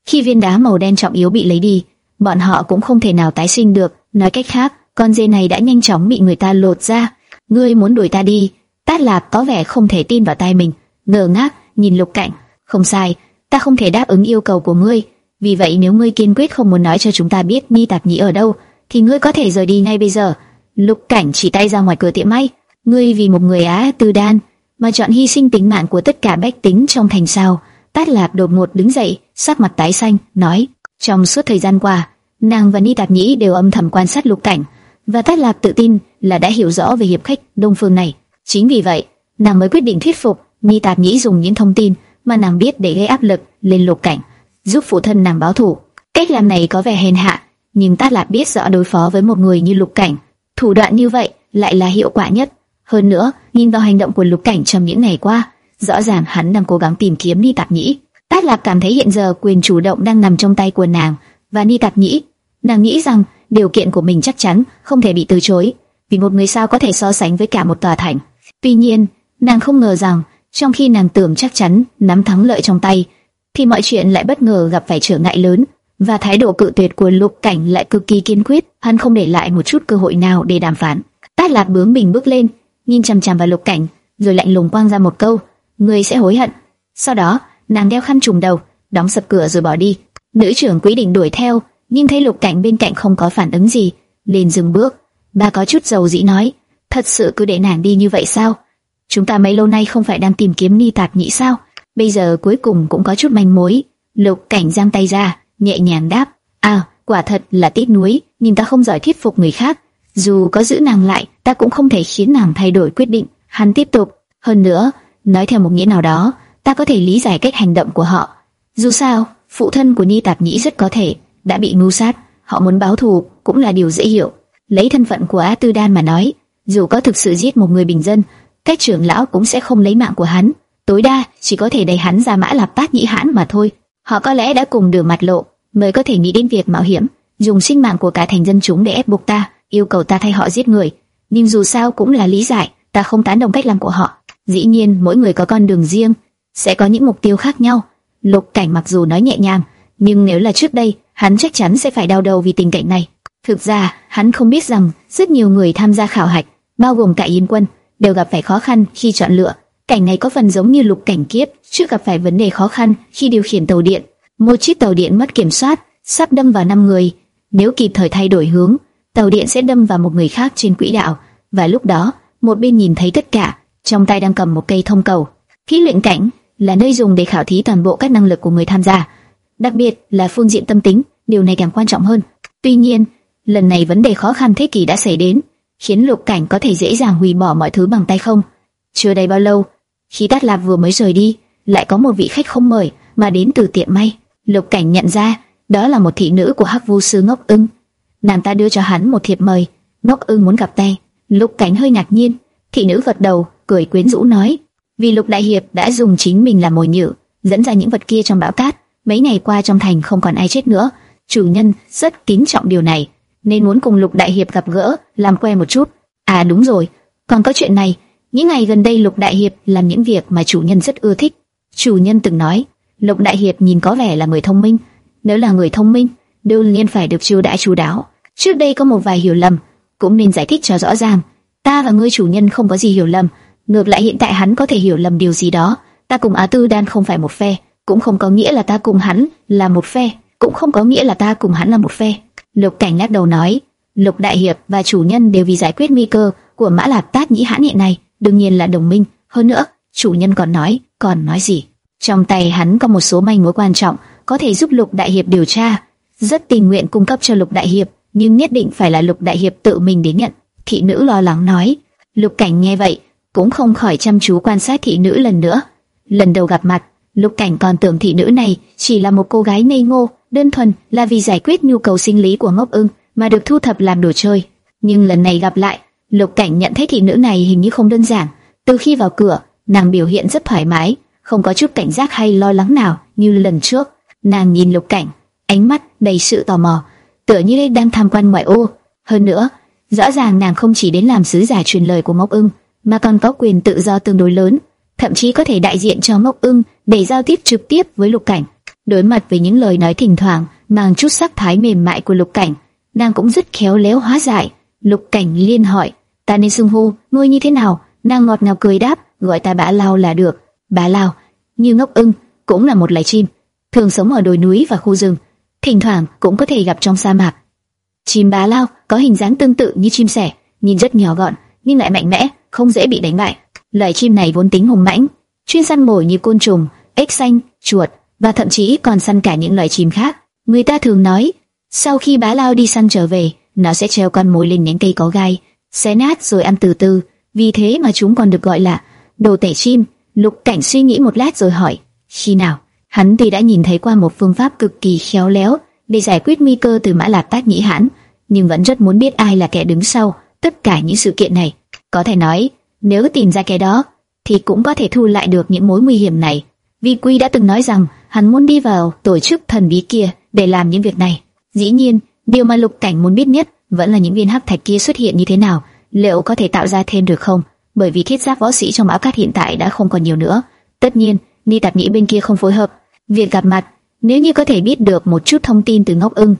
khi viên đá màu đen trọng yếu bị lấy đi, bọn họ cũng không thể nào tái sinh được. Nói cách khác, con dê này đã nhanh chóng bị người ta lột ra. Ngươi muốn đuổi ta đi? Tát Lạp có vẻ không thể tin vào tai mình, ngơ ngác nhìn Lục Cảnh. Không sai, ta không thể đáp ứng yêu cầu của ngươi. Vì vậy nếu ngươi kiên quyết không muốn nói cho chúng ta biết Ni Tạp Nhĩ ở đâu, thì ngươi có thể rời đi ngay bây giờ. Lục Cảnh chỉ tay ra ngoài cửa tiệm may. Ngươi vì một người Á Tư Đan mà chọn hy sinh tính mạng của tất cả bách tính trong thành sao? Tát Lạp đột ngột đứng dậy, sắc mặt tái xanh, nói: trong suốt thời gian qua, nàng và Ni Tạp Nhĩ đều âm thầm quan sát Lục Cảnh, và Tát Lạp tự tin là đã hiểu rõ về hiệp khách Đông Phương này. Chính vì vậy, nàng mới quyết định thuyết phục Ni Tạp Nhĩ dùng những thông tin mà nàng biết để gây áp lực lên Lục Cảnh, giúp phụ thân nàng báo thù. Cách làm này có vẻ hèn hạ, nhưng Tát Lạp biết rõ đối phó với một người như Lục Cảnh, thủ đoạn như vậy lại là hiệu quả nhất. Hơn nữa, nhìn vào hành động của Lục Cảnh trong những ngày qua, rõ ràng hắn đang cố gắng tìm kiếm Ni Tạp Nhĩ. Tát Lạp cảm thấy hiện giờ quyền chủ động đang nằm trong tay của nàng và Ni Tạp Nhĩ. Nàng nghĩ rằng điều kiện của mình chắc chắn không thể bị từ chối, vì một người sao có thể so sánh với cả một tòa thành. Tuy nhiên, nàng không ngờ rằng trong khi nàng tưởng chắc chắn nắm thắng lợi trong tay, thì mọi chuyện lại bất ngờ gặp phải trở ngại lớn, và thái độ cự tuyệt của Lục Cảnh lại cực kỳ kiên quyết, hắn không để lại một chút cơ hội nào để đàm phán. Tát Lạp bướng bình bước lên, nhìn chằm chằm vào Lục Cảnh, rồi lạnh lùng quang ra một câu: "Ngươi sẽ hối hận." Sau đó, nàng đeo khăn trùm đầu, đóng sập cửa rồi bỏ đi. Nữ trưởng quý định đuổi theo, nhưng thấy Lục Cảnh bên cạnh không có phản ứng gì, liền dừng bước. Bà có chút dầu dĩ nói: "Thật sự cứ để nàng đi như vậy sao? Chúng ta mấy lâu nay không phải đang tìm kiếm Ni Tạp Nhĩ sao? Bây giờ cuối cùng cũng có chút manh mối." Lục Cảnh giang tay ra, nhẹ nhàng đáp: "À, quả thật là tiếc nuối, nhưng ta không giỏi thuyết phục người khác." Dù có giữ nàng lại, ta cũng không thể khiến nàng thay đổi quyết định. Hắn tiếp tục, hơn nữa, nói theo một nghĩa nào đó, ta có thể lý giải cách hành động của họ. Dù sao, phụ thân của Ni Tạp Nhĩ rất có thể đã bị mưu sát, họ muốn báo thù cũng là điều dễ hiểu. Lấy thân phận của A Tư Đan mà nói, dù có thực sự giết một người bình dân, các trưởng lão cũng sẽ không lấy mạng của hắn, tối đa chỉ có thể đẩy hắn ra mã lạp tát nhĩ hãn mà thôi. Họ có lẽ đã cùng đường mặt lộ, mới có thể nghĩ đến việc mạo hiểm, dùng sinh mạng của cả thành dân chúng để ép buộc ta yêu cầu ta thay họ giết người, nhưng dù sao cũng là lý giải, ta không tán đồng cách làm của họ. Dĩ nhiên, mỗi người có con đường riêng, sẽ có những mục tiêu khác nhau. Lục Cảnh mặc dù nói nhẹ nhàng, nhưng nếu là trước đây, hắn chắc chắn sẽ phải đau đầu vì tình cảnh này. Thực ra, hắn không biết rằng rất nhiều người tham gia khảo hạch, bao gồm cả Yên Quân, đều gặp phải khó khăn khi chọn lựa. Cảnh này có phần giống như Lục Cảnh kiếp, trước gặp phải vấn đề khó khăn khi điều khiển tàu điện. Một chiếc tàu điện mất kiểm soát, sắp đâm vào năm người. Nếu kịp thời thay đổi hướng, tàu điện sẽ đâm vào một người khác trên quỹ đạo, và lúc đó, một bên nhìn thấy tất cả, trong tay đang cầm một cây thông cầu. Khí luyện cảnh là nơi dùng để khảo thí toàn bộ các năng lực của người tham gia, đặc biệt là phương diện tâm tính, điều này càng quan trọng hơn. Tuy nhiên, lần này vấn đề khó khăn thế kỷ đã xảy đến, khiến Lục Cảnh có thể dễ dàng hủy bỏ mọi thứ bằng tay không. Chưa đầy bao lâu, khi Tát Lạp vừa mới rời đi, lại có một vị khách không mời mà đến từ tiệm may. Lục Cảnh nhận ra, đó là một thị nữ của Hắc Vu sư Ngốc Ưng nàng ta đưa cho hắn một thiệp mời. Ngốc Ưng muốn gặp tay. Lục Cảnh hơi ngạc nhiên, thị nữ gật đầu, cười quyến rũ nói: vì Lục Đại Hiệp đã dùng chính mình làm mồi nhử, dẫn ra những vật kia trong bão cát. Mấy ngày qua trong thành không còn ai chết nữa, chủ nhân rất kính trọng điều này, nên muốn cùng Lục Đại Hiệp gặp gỡ, làm quen một chút. À đúng rồi, còn có chuyện này, những ngày gần đây Lục Đại Hiệp làm những việc mà chủ nhân rất ưa thích. Chủ nhân từng nói, Lục Đại Hiệp nhìn có vẻ là người thông minh, nếu là người thông minh, đương nhiên phải được chiêu đãi chú đáo. Trước đây có một vài hiểu lầm, cũng nên giải thích cho rõ ràng. Ta và ngươi chủ nhân không có gì hiểu lầm, ngược lại hiện tại hắn có thể hiểu lầm điều gì đó. Ta cùng Á Tư Đan không phải một phe, cũng không có nghĩa là ta cùng hắn là một phe, cũng không có nghĩa là ta cùng hắn là một phe. Lục Cảnh lắc đầu nói, Lục Đại Hiệp và chủ nhân đều vì giải quyết nguy cơ của Mã Lạp Tát Nhĩ Hãn hiện nay, đương nhiên là đồng minh. Hơn nữa, chủ nhân còn nói, còn nói gì? Trong tay hắn có một số manh mối quan trọng, có thể giúp Lục Đại Hiệp điều tra rất tình nguyện cung cấp cho Lục Đại Hiệp, nhưng nhất định phải là Lục Đại Hiệp tự mình đến nhận. Thị nữ lo lắng nói. Lục Cảnh nghe vậy, cũng không khỏi chăm chú quan sát thị nữ lần nữa. Lần đầu gặp mặt, Lục Cảnh còn tưởng thị nữ này chỉ là một cô gái ngây ngô, đơn thuần là vì giải quyết nhu cầu sinh lý của Ngốc Ưng mà được thu thập làm đồ chơi. Nhưng lần này gặp lại, Lục Cảnh nhận thấy thị nữ này hình như không đơn giản. Từ khi vào cửa, nàng biểu hiện rất thoải mái, không có chút cảnh giác hay lo lắng nào như lần trước. Nàng nhìn Lục Cảnh, ánh mắt đầy sự tò mò, tựa như đang tham quan ngoại ô. Hơn nữa, rõ ràng nàng không chỉ đến làm sứ giả truyền lời của Mộc Ưng, mà còn có quyền tự do tương đối lớn, thậm chí có thể đại diện cho Mộc Ưng để giao tiếp trực tiếp với Lục Cảnh. Đối mặt với những lời nói thỉnh thoảng mang chút sắc thái mềm mại của Lục Cảnh, nàng cũng rất khéo léo hóa giải. Lục Cảnh liên hỏi, ta nên xưng hô ngươi như thế nào? Nàng ngọt ngào cười đáp, gọi ta bá lao là được. Bá lao, như ngốc ưng, cũng là một loài chim, thường sống ở đồi núi và khu rừng, thỉnh thoảng cũng có thể gặp trong sa mạc. Chim bá lao có hình dáng tương tự như chim sẻ, nhìn rất nhỏ gọn nhưng lại mạnh mẽ, không dễ bị đánh bại. Loài chim này vốn tính hùng mãnh, chuyên săn mồi như côn trùng, ếch xanh, chuột và thậm chí còn săn cả những loài chim khác. Người ta thường nói, sau khi bá lao đi săn trở về, nó sẽ treo con mồi lên nhánh cây có gai, xé nát rồi ăn từ từ. Vì thế mà chúng còn được gọi là đồ tể chim. Lục Cảnh suy nghĩ một lát rồi hỏi, khi nào? Hắn thì đã nhìn thấy qua một phương pháp cực kỳ khéo léo để giải quyết nguy cơ từ Mã lạt Tác Nhĩ Hãn, nhưng vẫn rất muốn biết ai là kẻ đứng sau tất cả những sự kiện này. Có thể nói, nếu tìm ra kẻ đó, thì cũng có thể thu lại được những mối nguy hiểm này. Vi Quy đã từng nói rằng hắn muốn đi vào tổ chức thần bí kia để làm những việc này. Dĩ nhiên, điều mà Lục Cảnh muốn biết nhất vẫn là những viên hắc thạch kia xuất hiện như thế nào, liệu có thể tạo ra thêm được không? Bởi vì thiết giáp võ sĩ trong áo cát hiện tại đã không còn nhiều nữa. Tất nhiên, Ni Tạp Nhĩ bên kia không phối hợp. Việc gặp mặt, nếu như có thể biết được một chút thông tin từ Ngốc Ưng,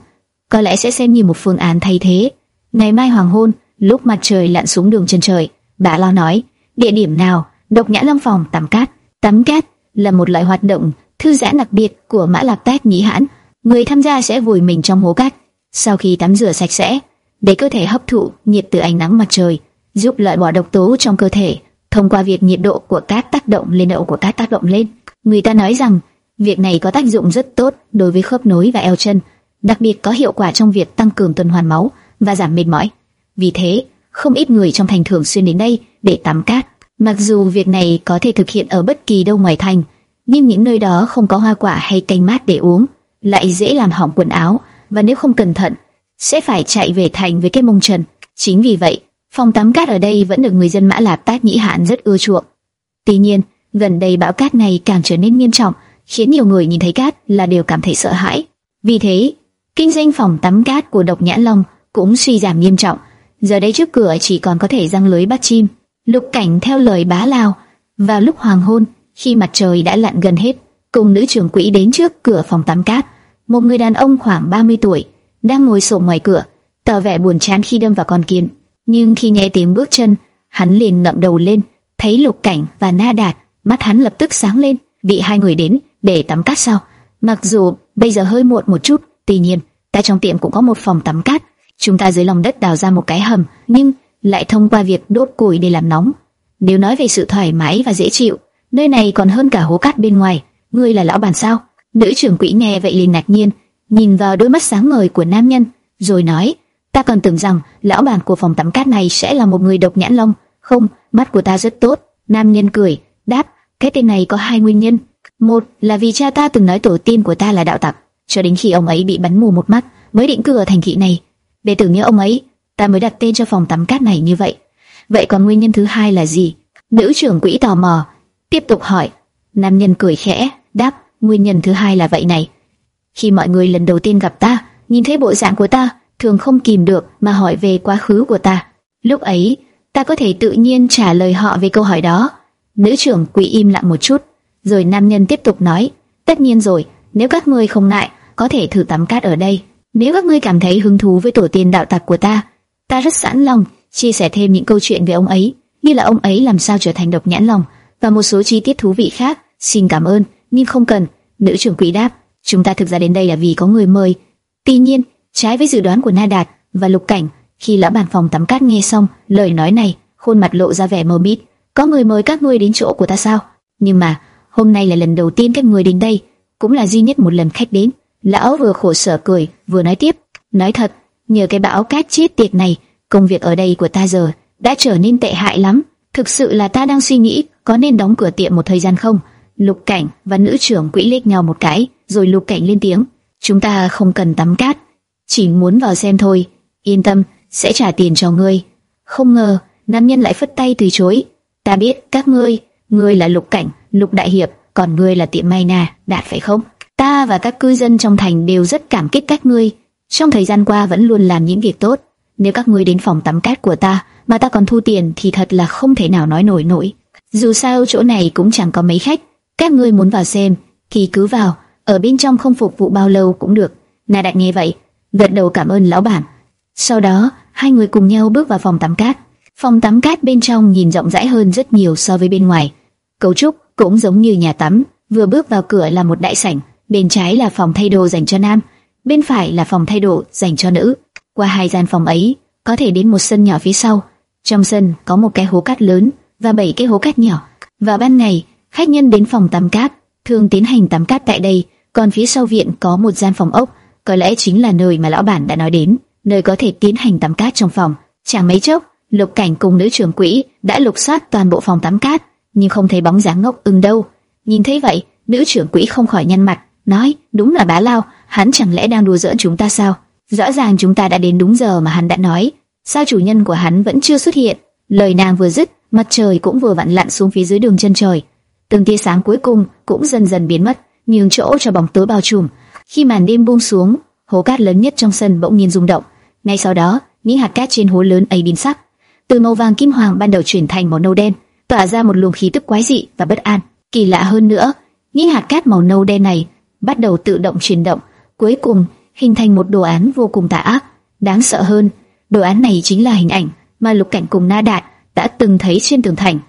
có lẽ sẽ xem như một phương án thay thế. Ngày mai hoàng hôn, lúc mặt trời lặn xuống đường chân trời, bà lo nói, địa điểm nào? Độc Nhã Lâm phòng tắm cát. Tắm cát là một loại hoạt động thư giãn đặc biệt của Mã Lạp tát Nhĩ Hãn. Người tham gia sẽ vùi mình trong hố cát. Sau khi tắm rửa sạch sẽ, để cơ thể hấp thụ nhiệt từ ánh nắng mặt trời, giúp loại bỏ độc tố trong cơ thể. Thông qua việc nhiệt độ của cát tác động lên độ của cát tác động lên, người ta nói rằng việc này có tác dụng rất tốt đối với khớp nối và eo chân, đặc biệt có hiệu quả trong việc tăng cường tuần hoàn máu và giảm mệt mỏi. Vì thế, không ít người trong thành thường xuyên đến đây để tắm cát. Mặc dù việc này có thể thực hiện ở bất kỳ đâu ngoài thành, nhưng những nơi đó không có hoa quả hay canh mát để uống, lại dễ làm hỏng quần áo và nếu không cẩn thận sẽ phải chạy về thành với cái mông trần. Chính vì vậy, phòng tắm cát ở đây vẫn được người dân Mã Lạp Tác Nhĩ Hạn rất ưa chuộng. Tuy nhiên, gần đây bão cát này càng trở nên nghiêm trọng, khiến nhiều người nhìn thấy cát là đều cảm thấy sợ hãi. Vì thế, kinh doanh phòng tắm cát của Độc nhã Long cũng suy giảm nghiêm trọng. Giờ đây trước cửa chỉ còn có thể răng lưới bắt chim. Lục Cảnh theo lời bá lao, vào lúc hoàng hôn, khi mặt trời đã lặn gần hết, cùng nữ trưởng quỹ đến trước cửa phòng tắm cát. Một người đàn ông khoảng 30 tuổi đang ngồi xổm ngoài cửa, tỏ vẻ buồn chán khi đâm vào con kiến. Nhưng khi nghe tiếng bước chân, hắn liền ngậm đầu lên, thấy Lục Cảnh và Na Đạt, mắt hắn lập tức sáng lên, bị hai người đến để tắm cát sao? Mặc dù bây giờ hơi muộn một chút, tuy nhiên, ta trong tiệm cũng có một phòng tắm cát. Chúng ta dưới lòng đất đào ra một cái hầm, nhưng lại thông qua việc đốt củi để làm nóng. Nếu nói về sự thoải mái và dễ chịu, nơi này còn hơn cả hố cát bên ngoài. Ngươi là lão bản sao? Nữ trưởng quỹ nghe vậy liền ngạc nhiên, nhìn vào đôi mắt sáng ngời của nam nhân, rồi nói: Ta còn tưởng rằng lão bản của phòng tắm cát này sẽ là một người độc nhãn long. Không, mắt của ta rất tốt. Nam nhân cười, đáp: Cái tên này có hai nguyên nhân. Một là vì cha ta từng nói tổ tiên của ta là đạo tặc, cho đến khi ông ấy bị bắn mù một mắt mới định cư ở thành thị này. Để tưởng nhớ ông ấy, ta mới đặt tên cho phòng tắm cát này như vậy. Vậy còn nguyên nhân thứ hai là gì? Nữ trưởng quỹ tò mò, tiếp tục hỏi. Nam nhân cười khẽ, đáp, nguyên nhân thứ hai là vậy này. Khi mọi người lần đầu tiên gặp ta, nhìn thấy bộ dạng của ta, thường không kìm được mà hỏi về quá khứ của ta. Lúc ấy, ta có thể tự nhiên trả lời họ về câu hỏi đó. Nữ trưởng quỹ im lặng một chút, rồi nam nhân tiếp tục nói, tất nhiên rồi, nếu các ngươi không ngại, có thể thử tắm cát ở đây. Nếu các ngươi cảm thấy hứng thú với tổ tiên đạo tặc của ta, ta rất sẵn lòng chia sẻ thêm những câu chuyện về ông ấy, như là ông ấy làm sao trở thành độc nhãn lòng và một số chi tiết thú vị khác. Xin cảm ơn, nhưng không cần. Nữ trưởng quỹ đáp, chúng ta thực ra đến đây là vì có người mời. Tuy nhiên, trái với dự đoán của Na Đạt và Lục Cảnh, khi lão bản phòng tắm cát nghe xong lời nói này, khuôn mặt lộ ra vẻ mờ mịt. Có người mời các ngươi đến chỗ của ta sao? Nhưng mà hôm nay là lần đầu tiên các ngươi đến đây, cũng là duy nhất một lần khách đến. Lão vừa khổ sở cười, vừa nói tiếp, nói thật, nhờ cái bão cát chết tiệt này, công việc ở đây của ta giờ đã trở nên tệ hại lắm. Thực sự là ta đang suy nghĩ có nên đóng cửa tiệm một thời gian không? Lục Cảnh và nữ trưởng quỹ liếc nhau một cái, rồi Lục Cảnh lên tiếng, chúng ta không cần tắm cát, chỉ muốn vào xem thôi. Yên tâm, sẽ trả tiền cho ngươi. Không ngờ, nam nhân lại phất tay từ chối. Ta biết các ngươi, ngươi là Lục Cảnh, Lục Đại Hiệp, còn ngươi là tiệm may nà, đạt phải không? Ta và các cư dân trong thành đều rất cảm kích các ngươi. Trong thời gian qua vẫn luôn làm những việc tốt. Nếu các ngươi đến phòng tắm cát của ta mà ta còn thu tiền thì thật là không thể nào nói nổi nổi. Dù sao chỗ này cũng chẳng có mấy khách, các ngươi muốn vào xem thì cứ vào, ở bên trong không phục vụ bao lâu cũng được. nà đại nghe vậy, gật đầu cảm ơn lão bản. Sau đó, hai người cùng nhau bước vào phòng tắm cát. Phòng tắm cát bên trong nhìn rộng rãi hơn rất nhiều so với bên ngoài. Cấu trúc cũng giống như nhà tắm, vừa bước vào cửa là một đại sảnh, bên trái là phòng thay đồ dành cho nam, bên phải là phòng thay đồ dành cho nữ. Qua hai gian phòng ấy, có thể đến một sân nhỏ phía sau. Trong sân có một cái hố cát lớn và bảy cái hố cát nhỏ. Vào ban ngày, khách nhân đến phòng tắm cát thường tiến hành tắm cát tại đây, còn phía sau viện có một gian phòng ốc, có lẽ chính là nơi mà lão bản đã nói đến, nơi có thể tiến hành tắm cát trong phòng. Chẳng mấy chốc, Lục Cảnh cùng nữ trưởng quỹ đã lục soát toàn bộ phòng tắm cát, nhưng không thấy bóng dáng ngốc ưng đâu. Nhìn thấy vậy, nữ trưởng quỹ không khỏi nhăn mặt, nói: "Đúng là bá lao, hắn chẳng lẽ đang đùa giỡn chúng ta sao? Rõ ràng chúng ta đã đến đúng giờ mà hắn đã nói, sao chủ nhân của hắn vẫn chưa xuất hiện?" Lời nàng vừa dứt, mặt trời cũng vừa vặn lặn xuống phía dưới đường chân trời. Từng tia sáng cuối cùng cũng dần dần biến mất, nhường chỗ cho bóng tối bao trùm. Khi màn đêm buông xuống, hố cát lớn nhất trong sân bỗng nhiên rung động. Ngay sau đó, những hạt cát trên hố lớn ấy biến sắc, từ màu vàng kim hoàng ban đầu chuyển thành màu nâu đen, tỏa ra một luồng khí tức quái dị và bất an. Kỳ lạ hơn nữa, những hạt cát màu nâu đen này bắt đầu tự động chuyển động, cuối cùng hình thành một đồ án vô cùng tà ác. Đáng sợ hơn, đồ án này chính là hình ảnh mà Lục Cảnh cùng Na Đạt đã từng thấy trên tường thành.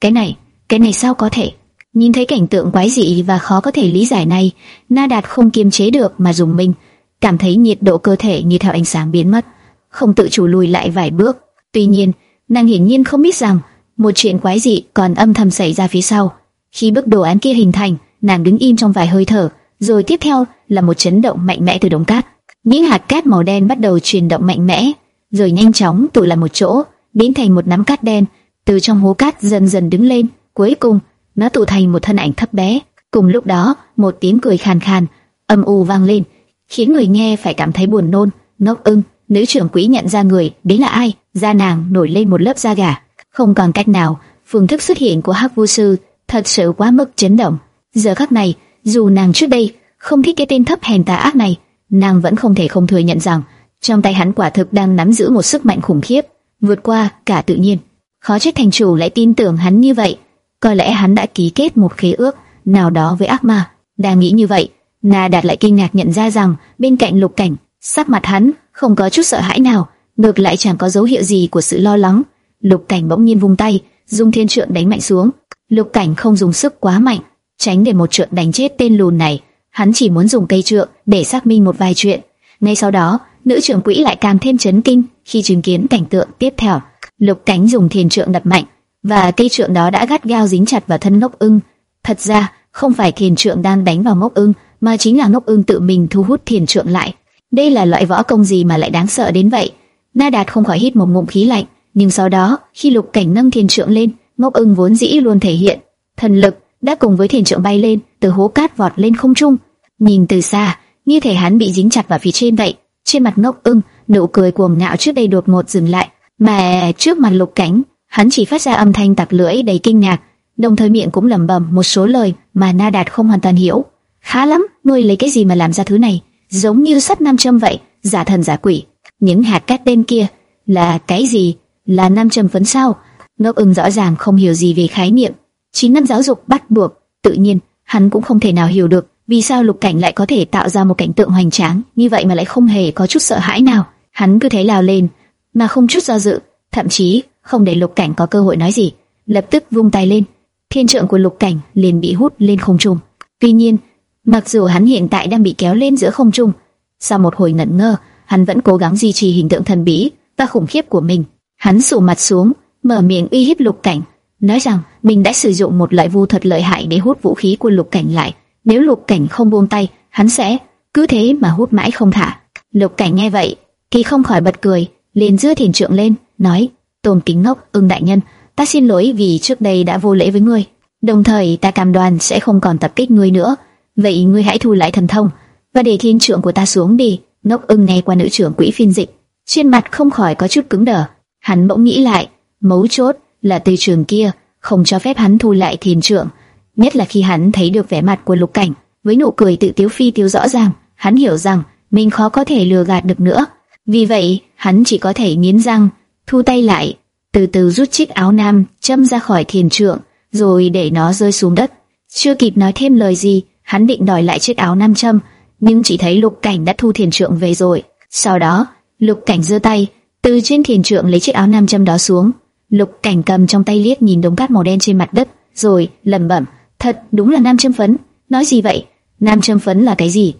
Cái này, cái này sao có thể? Nhìn thấy cảnh tượng quái dị và khó có thể lý giải này, Na Đạt không kiềm chế được mà dùng mình, cảm thấy nhiệt độ cơ thể như theo ánh sáng biến mất, không tự chủ lùi lại vài bước. Tuy nhiên, nàng hiển nhiên không biết rằng một chuyện quái dị còn âm thầm xảy ra phía sau. Khi bức đồ án kia hình thành, nàng đứng im trong vài hơi thở, rồi tiếp theo là một chấn động mạnh mẽ từ đống cát. Những hạt cát màu đen bắt đầu chuyển động mạnh mẽ, rồi nhanh chóng tụ lại một chỗ, biến thành một nắm cát đen, từ trong hố cát dần dần đứng lên, cuối cùng nó tụ thành một thân ảnh thấp bé. Cùng lúc đó, một tiếng cười khàn khàn, âm u vang lên, khiến người nghe phải cảm thấy buồn nôn. Ngốc ưng, nữ trưởng quỹ nhận ra người, đấy là ai? Da nàng nổi lên một lớp da gà. Không còn cách nào, phương thức xuất hiện của Hắc Vu sư thật sự quá mức chấn động. Giờ khắc này, dù nàng trước đây không thích cái tên thấp hèn tà ác này, nàng vẫn không thể không thừa nhận rằng trong tay hắn quả thực đang nắm giữ một sức mạnh khủng khiếp, vượt qua cả tự nhiên. Khó trách thành chủ lại tin tưởng hắn như vậy, có lẽ hắn đã ký kết một khế ước nào đó với ác ma. Đang nghĩ như vậy, Na Đạt lại kinh ngạc nhận ra rằng bên cạnh Lục Cảnh, sắc mặt hắn không có chút sợ hãi nào, ngược lại chẳng có dấu hiệu gì của sự lo lắng. Lục Cảnh bỗng nhiên vung tay, dùng thiên trượng đánh mạnh xuống. Lục Cảnh không dùng sức quá mạnh, tránh để một trượng đánh chết tên lùn này. Hắn chỉ muốn dùng cây trượng để xác minh một vài chuyện. Ngay sau đó, nữ trưởng quỹ lại càng thêm chấn kinh khi chứng kiến cảnh tượng tiếp theo. Lục cánh dùng thiền trượng đập mạnh, và cây trượng đó đã gắt gao dính chặt vào thân ngốc ưng. Thật ra, không phải thiền trượng đang đánh vào ngốc ưng, mà chính là ngốc ưng tự mình thu hút thiền trượng lại. Đây là loại võ công gì mà lại đáng sợ đến vậy? Na Đạt không khỏi hít một ngụm khí lạnh, nhưng sau đó, khi lục cảnh nâng thiền trượng lên, ngốc ưng vốn dĩ luôn thể hiện thần lực đã cùng với thiền trượng bay lên, từ hố cát vọt lên không trung. Nhìn từ xa, như thể hắn bị dính chặt vào phía trên vậy. Trên mặt ngốc ưng, nụ cười cuồng ngạo trước đây đột ngột dừng lại, mà trước mặt lục cảnh Hắn chỉ phát ra âm thanh tặc lưỡi đầy kinh ngạc, đồng thời miệng cũng lẩm bẩm một số lời mà Na Đạt không hoàn toàn hiểu. Khá lắm, nuôi lấy cái gì mà làm ra thứ này? Giống như sắt nam châm vậy, giả thần giả quỷ. Những hạt cát đen kia là cái gì? Là nam châm phấn sao? Ngốc ưng rõ ràng không hiểu gì về khái niệm. Chín năm giáo dục bắt buộc, tự nhiên hắn cũng không thể nào hiểu được vì sao lục cảnh lại có thể tạo ra một cảnh tượng hoành tráng như vậy mà lại không hề có chút sợ hãi nào. Hắn cứ thế lao lên mà không chút do dự, thậm chí không để Lục Cảnh có cơ hội nói gì, lập tức vung tay lên, thiên trượng của Lục Cảnh liền bị hút lên không trung. Tuy nhiên, mặc dù hắn hiện tại đang bị kéo lên giữa không trung, sau một hồi ngẩn ngơ, hắn vẫn cố gắng duy trì hình tượng thần bí và khủng khiếp của mình. Hắn sụ mặt xuống, mở miệng uy hiếp Lục Cảnh, nói rằng mình đã sử dụng một loại vu thuật lợi hại để hút vũ khí của Lục Cảnh lại. Nếu Lục Cảnh không buông tay, hắn sẽ cứ thế mà hút mãi không thả. Lục Cảnh nghe vậy thì không khỏi bật cười, liền giơ thiền trượng lên, nói: Tôn kính ngốc, ưng đại nhân, ta xin lỗi vì trước đây đã vô lễ với ngươi. Đồng thời ta cam đoan sẽ không còn tập kích ngươi nữa. Vậy ngươi hãy thu lại thần thông và để thiên trượng của ta xuống đi. Ngốc ưng nghe qua nữ trưởng quỹ phiên dịch, trên mặt không khỏi có chút cứng đờ. Hắn bỗng nghĩ lại, mấu chốt là từ trường kia không cho phép hắn thu lại thiền trưởng, nhất là khi hắn thấy được vẻ mặt của lục cảnh với nụ cười tự tiếu phi tiêu rõ ràng, hắn hiểu rằng mình khó có thể lừa gạt được nữa. Vì vậy, hắn chỉ có thể nghiến răng, thu tay lại, từ từ rút chiếc áo nam châm ra khỏi thiền trượng, rồi để nó rơi xuống đất. Chưa kịp nói thêm lời gì, hắn định đòi lại chiếc áo nam châm, nhưng chỉ thấy Lục Cảnh đã thu thiền trượng về rồi. Sau đó, Lục Cảnh giơ tay, từ trên thiền trượng lấy chiếc áo nam châm đó xuống. Lục Cảnh cầm trong tay liếc nhìn đống cát màu đen trên mặt đất, rồi lẩm bẩm, thật đúng là nam châm phấn. Nói gì vậy? Nam châm phấn là cái gì?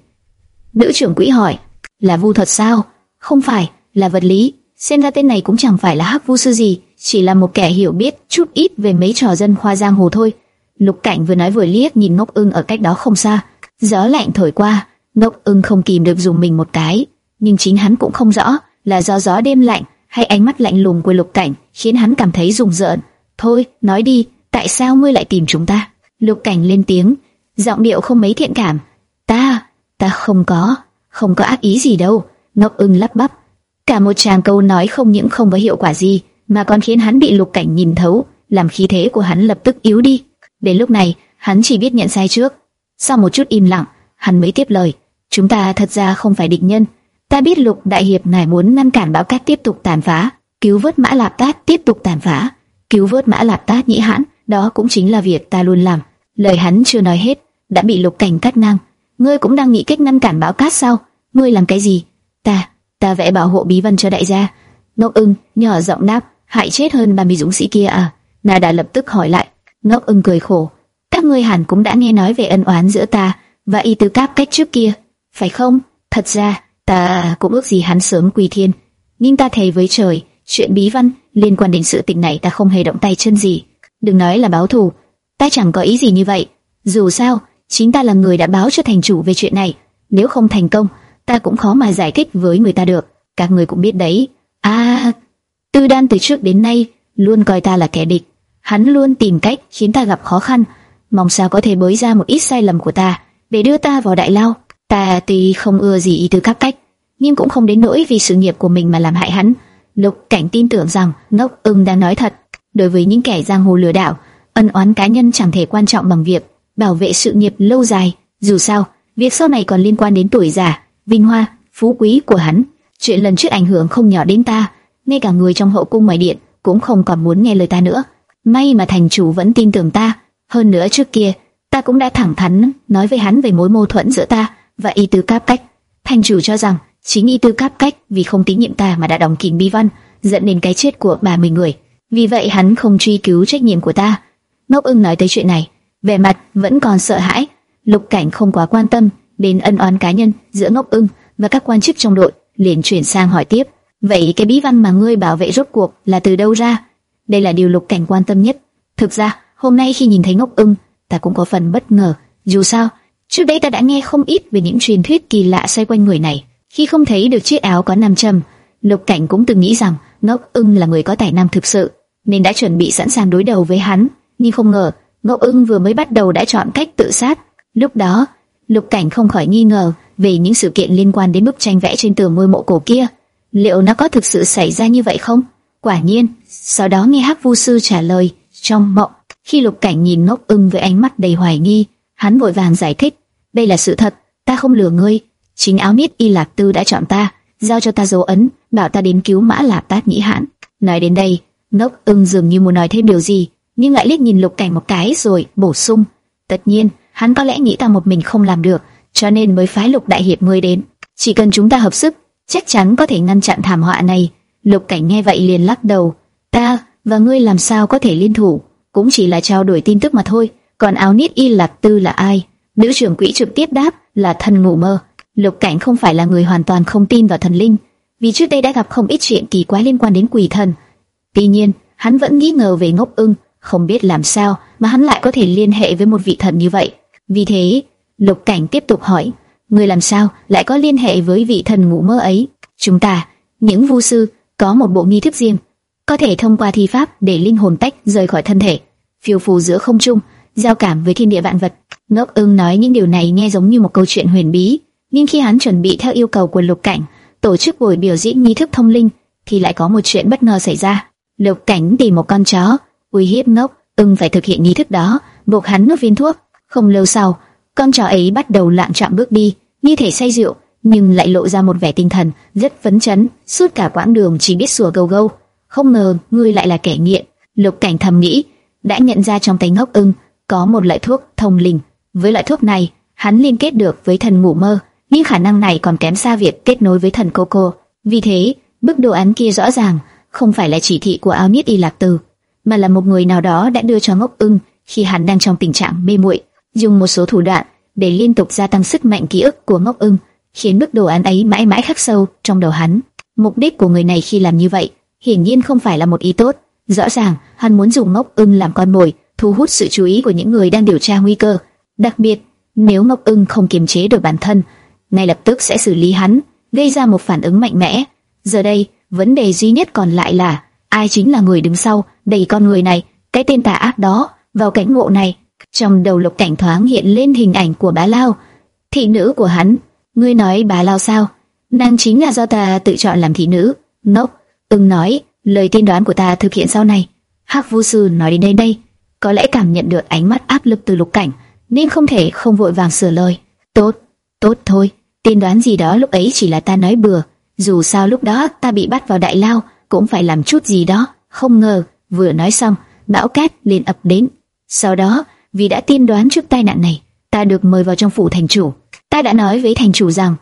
Nữ trưởng quỹ hỏi, là vu thuật sao? Không phải, là vật lý. Xem ra tên này cũng chẳng phải là hắc vu sư gì, chỉ là một kẻ hiểu biết chút ít về mấy trò dân khoa giang hồ thôi. Lục Cảnh vừa nói vừa liếc nhìn Ngốc Ưng ở cách đó không xa, gió lạnh thổi qua, Ngốc Ưng không kìm được dùng mình một cái, nhưng chính hắn cũng không rõ là do gió đêm lạnh hay ánh mắt lạnh lùng của Lục Cảnh khiến hắn cảm thấy rùng rợn. Thôi, nói đi, tại sao ngươi lại tìm chúng ta? Lục Cảnh lên tiếng, giọng điệu không mấy thiện cảm. Ta, ta không có, không có ác ý gì đâu. Ngốc Ưng lắp bắp. Cả một tràng câu nói không những không có hiệu quả gì, mà còn khiến hắn bị Lục Cảnh nhìn thấu, làm khí thế của hắn lập tức yếu đi. Đến lúc này, hắn chỉ biết nhận sai trước. Sau một chút im lặng, hắn mới tiếp lời: "Chúng ta thật ra không phải địch nhân. Ta biết Lục đại hiệp ngài muốn ngăn cản bão cát tiếp tục tàn phá, cứu vớt Mã Lạp Tát tiếp tục tàn phá, cứu vớt Mã Lạp Tát nhĩ hãn, đó cũng chính là việc ta luôn làm." Lời hắn chưa nói hết, đã bị Lục Cảnh cắt ngang. "Ngươi cũng đang nghĩ cách ngăn cản bão cát sao? Ngươi làm cái gì?" "Ta, ta vẽ bảo hộ bí văn cho đại gia." Ngọc Ưng nhỏ giọng đáp, "Hại chết hơn 30 dũng sĩ kia à?" Na đã lập tức hỏi lại, Ngốc ưng cười khổ. Các ngươi hẳn cũng đã nghe nói về ân oán giữa ta và y tứ cáp cách trước kia, phải không? Thật ra, ta cũng ước gì hắn sớm quỳ thiên. Nhưng ta thề với trời, chuyện bí văn liên quan đến sự tình này ta không hề động tay chân gì. Đừng nói là báo thù, ta chẳng có ý gì như vậy. Dù sao, chính ta là người đã báo cho thành chủ về chuyện này. Nếu không thành công, ta cũng khó mà giải thích với người ta được. Các người cũng biết đấy. À, Tư Đan từ trước đến nay luôn coi ta là kẻ địch hắn luôn tìm cách khiến ta gặp khó khăn, mong sao có thể bới ra một ít sai lầm của ta để đưa ta vào đại lao. Ta tuy không ưa gì ý tứ các cách, nhưng cũng không đến nỗi vì sự nghiệp của mình mà làm hại hắn. Lục Cảnh tin tưởng rằng Ngốc Ưng đang nói thật. Đối với những kẻ giang hồ lừa đảo, ân oán cá nhân chẳng thể quan trọng bằng việc bảo vệ sự nghiệp lâu dài. Dù sao, việc sau này còn liên quan đến tuổi già, vinh hoa, phú quý của hắn. Chuyện lần trước ảnh hưởng không nhỏ đến ta, ngay cả người trong hậu cung ngoài điện cũng không còn muốn nghe lời ta nữa. May mà thành chủ vẫn tin tưởng ta. Hơn nữa trước kia, ta cũng đã thẳng thắn nói với hắn về mối mâu thuẫn giữa ta và y tư cáp cách. Thành chủ cho rằng chính y tư cáp cách vì không tín nhiệm ta mà đã đóng kín bí văn, dẫn đến cái chết của ba mươi người. Vì vậy hắn không truy cứu trách nhiệm của ta. Ngốc ưng nói tới chuyện này, vẻ mặt vẫn còn sợ hãi. Lục cảnh không quá quan tâm đến ân oán cá nhân giữa ngốc ưng và các quan chức trong đội, liền chuyển sang hỏi tiếp. Vậy cái bí văn mà ngươi bảo vệ rốt cuộc là từ đâu ra? Đây là điều Lục Cảnh quan tâm nhất. Thực ra, hôm nay khi nhìn thấy Ngốc Ưng, ta cũng có phần bất ngờ. Dù sao, trước đây ta đã nghe không ít về những truyền thuyết kỳ lạ xoay quanh người này. Khi không thấy được chiếc áo có nam châm, Lục Cảnh cũng từng nghĩ rằng Ngốc Ưng là người có tài năng thực sự, nên đã chuẩn bị sẵn sàng đối đầu với hắn. Nhưng không ngờ, Ngốc Ưng vừa mới bắt đầu đã chọn cách tự sát. Lúc đó, Lục Cảnh không khỏi nghi ngờ về những sự kiện liên quan đến bức tranh vẽ trên tường ngôi mộ cổ kia. Liệu nó có thực sự xảy ra như vậy không? Quả nhiên, sau đó nghe Hắc Vu sư trả lời trong mộng. Khi Lục Cảnh nhìn Ngốc Ưng với ánh mắt đầy hoài nghi, hắn vội vàng giải thích: đây là sự thật, ta không lừa ngươi. Chính áo miết y lạc tư đã chọn ta, giao cho ta dấu ấn, bảo ta đến cứu mã lạp tát nhĩ hãn. Nói đến đây, Ngốc Ưng dường như muốn nói thêm điều gì, nhưng lại liếc nhìn Lục Cảnh một cái rồi bổ sung: tất nhiên, hắn có lẽ nghĩ ta một mình không làm được, cho nên mới phái Lục đại hiệp ngươi đến. Chỉ cần chúng ta hợp sức, chắc chắn có thể ngăn chặn thảm họa này. Lục Cảnh nghe vậy liền lắc đầu, ta và ngươi làm sao có thể liên thủ, cũng chỉ là trao đổi tin tức mà thôi. Còn áo nít y lạc tư là ai? Nữ trưởng quỹ trực tiếp đáp là thần ngủ mơ. Lục Cảnh không phải là người hoàn toàn không tin vào thần linh, vì trước đây đã gặp không ít chuyện kỳ quái liên quan đến quỷ thần. Tuy nhiên, hắn vẫn nghi ngờ về ngốc ưng, không biết làm sao mà hắn lại có thể liên hệ với một vị thần như vậy. Vì thế, Lục Cảnh tiếp tục hỏi, người làm sao lại có liên hệ với vị thần ngủ mơ ấy? Chúng ta, những vu sư, có một bộ nghi thức riêng, có thể thông qua thi pháp để linh hồn tách rời khỏi thân thể, phiêu phù giữa không trung, giao cảm với thiên địa vạn vật. Ngốc Ưng nói những điều này nghe giống như một câu chuyện huyền bí, nhưng khi hắn chuẩn bị theo yêu cầu của Lục Cảnh tổ chức buổi biểu diễn nghi thức thông linh, thì lại có một chuyện bất ngờ xảy ra. Lục Cảnh tìm một con chó, uy hiếp Ngốc Ưng phải thực hiện nghi thức đó, buộc hắn nuốt viên thuốc. Không lâu sau, con chó ấy bắt đầu lạng chạm bước đi, như thể say rượu, nhưng lại lộ ra một vẻ tinh thần rất phấn chấn, suốt cả quãng đường chỉ biết sủa gâu gâu. Không ngờ ngươi lại là kẻ nghiện. Lục Cảnh thầm nghĩ, đã nhận ra trong tay ngốc ưng có một loại thuốc thông linh. Với loại thuốc này, hắn liên kết được với thần ngủ mơ, nhưng khả năng này còn kém xa việc kết nối với thần Coco. Vì thế, bức đồ án kia rõ ràng không phải là chỉ thị của Ao Niết Y Lạc Từ, mà là một người nào đó đã đưa cho ngốc ưng khi hắn đang trong tình trạng mê muội, dùng một số thủ đoạn để liên tục gia tăng sức mạnh ký ức của ngốc ưng, khiến bức đồ án ấy mãi mãi khắc sâu trong đầu hắn. Mục đích của người này khi làm như vậy, hiển nhiên không phải là một ý tốt. Rõ ràng, hắn muốn dùng ngốc ưng làm con mồi, thu hút sự chú ý của những người đang điều tra nguy cơ. Đặc biệt, nếu ngọc ưng không kiềm chế được bản thân, ngay lập tức sẽ xử lý hắn, gây ra một phản ứng mạnh mẽ. Giờ đây, vấn đề duy nhất còn lại là ai chính là người đứng sau đẩy con người này, cái tên tà ác đó vào cảnh ngộ này. Trong đầu Lục Cảnh thoáng hiện lên hình ảnh của bá Lao, thị nữ của hắn. Ngươi nói bá Lao sao? Nàng chính là do ta tự chọn làm thị nữ. Nốc, ưng nói, lời tiên đoán của ta thực hiện sau này. Hắc Vu sư nói đến đây đây, có lẽ cảm nhận được ánh mắt áp lực từ Lục Cảnh, nên không thể không vội vàng sửa lời. Tốt, tốt thôi, tiên đoán gì đó lúc ấy chỉ là ta nói bừa. Dù sao lúc đó ta bị bắt vào đại lao, cũng phải làm chút gì đó. Không ngờ, vừa nói xong, bão cát liền ập đến. Sau đó, vì đã tiên đoán trước tai nạn này, ta được mời vào trong phủ thành chủ. Ta đã nói với thành chủ rằng,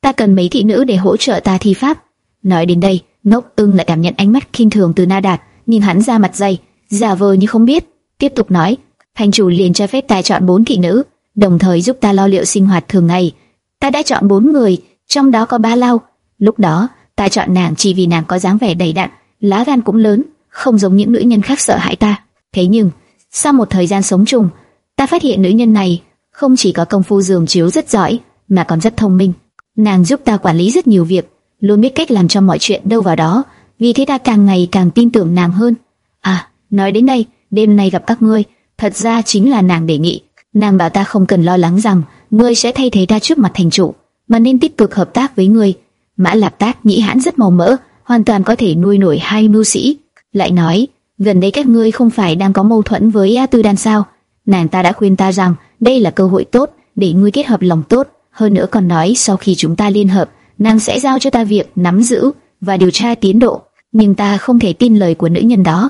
ta cần mấy thị nữ để hỗ trợ ta thi pháp. Nói đến đây, Ngốc Ưng lại cảm nhận ánh mắt khinh thường từ Na Đạt, nhìn hắn ra mặt dày, giả vờ như không biết, tiếp tục nói, thành chủ liền cho phép ta chọn bốn thị nữ, đồng thời giúp ta lo liệu sinh hoạt thường ngày. Ta đã chọn bốn người, trong đó có ba lao. Lúc đó, ta chọn nàng chỉ vì nàng có dáng vẻ đầy đặn, lá gan cũng lớn, không giống những nữ nhân khác sợ hãi ta. Thế nhưng, sau một thời gian sống chung, ta phát hiện nữ nhân này không chỉ có công phu giường chiếu rất giỏi, mà còn rất thông minh. Nàng giúp ta quản lý rất nhiều việc, luôn biết cách làm cho mọi chuyện đâu vào đó, vì thế ta càng ngày càng tin tưởng nàng hơn. À, nói đến đây, đêm nay gặp các ngươi, thật ra chính là nàng đề nghị. Nàng bảo ta không cần lo lắng rằng ngươi sẽ thay thế ta trước mặt thành chủ, mà nên tích cực hợp tác với ngươi. Mã Lạp Tác nhĩ hãn rất màu mỡ, hoàn toàn có thể nuôi nổi hai mưu sĩ. Lại nói, gần đây các ngươi không phải đang có mâu thuẫn với A Tư Đan sao? Nàng ta đã khuyên ta rằng đây là cơ hội tốt để ngươi kết hợp lòng tốt. Hơn nữa còn nói sau khi chúng ta liên hợp, nàng sẽ giao cho ta việc nắm giữ và điều tra tiến độ. Nhưng ta không thể tin lời của nữ nhân đó.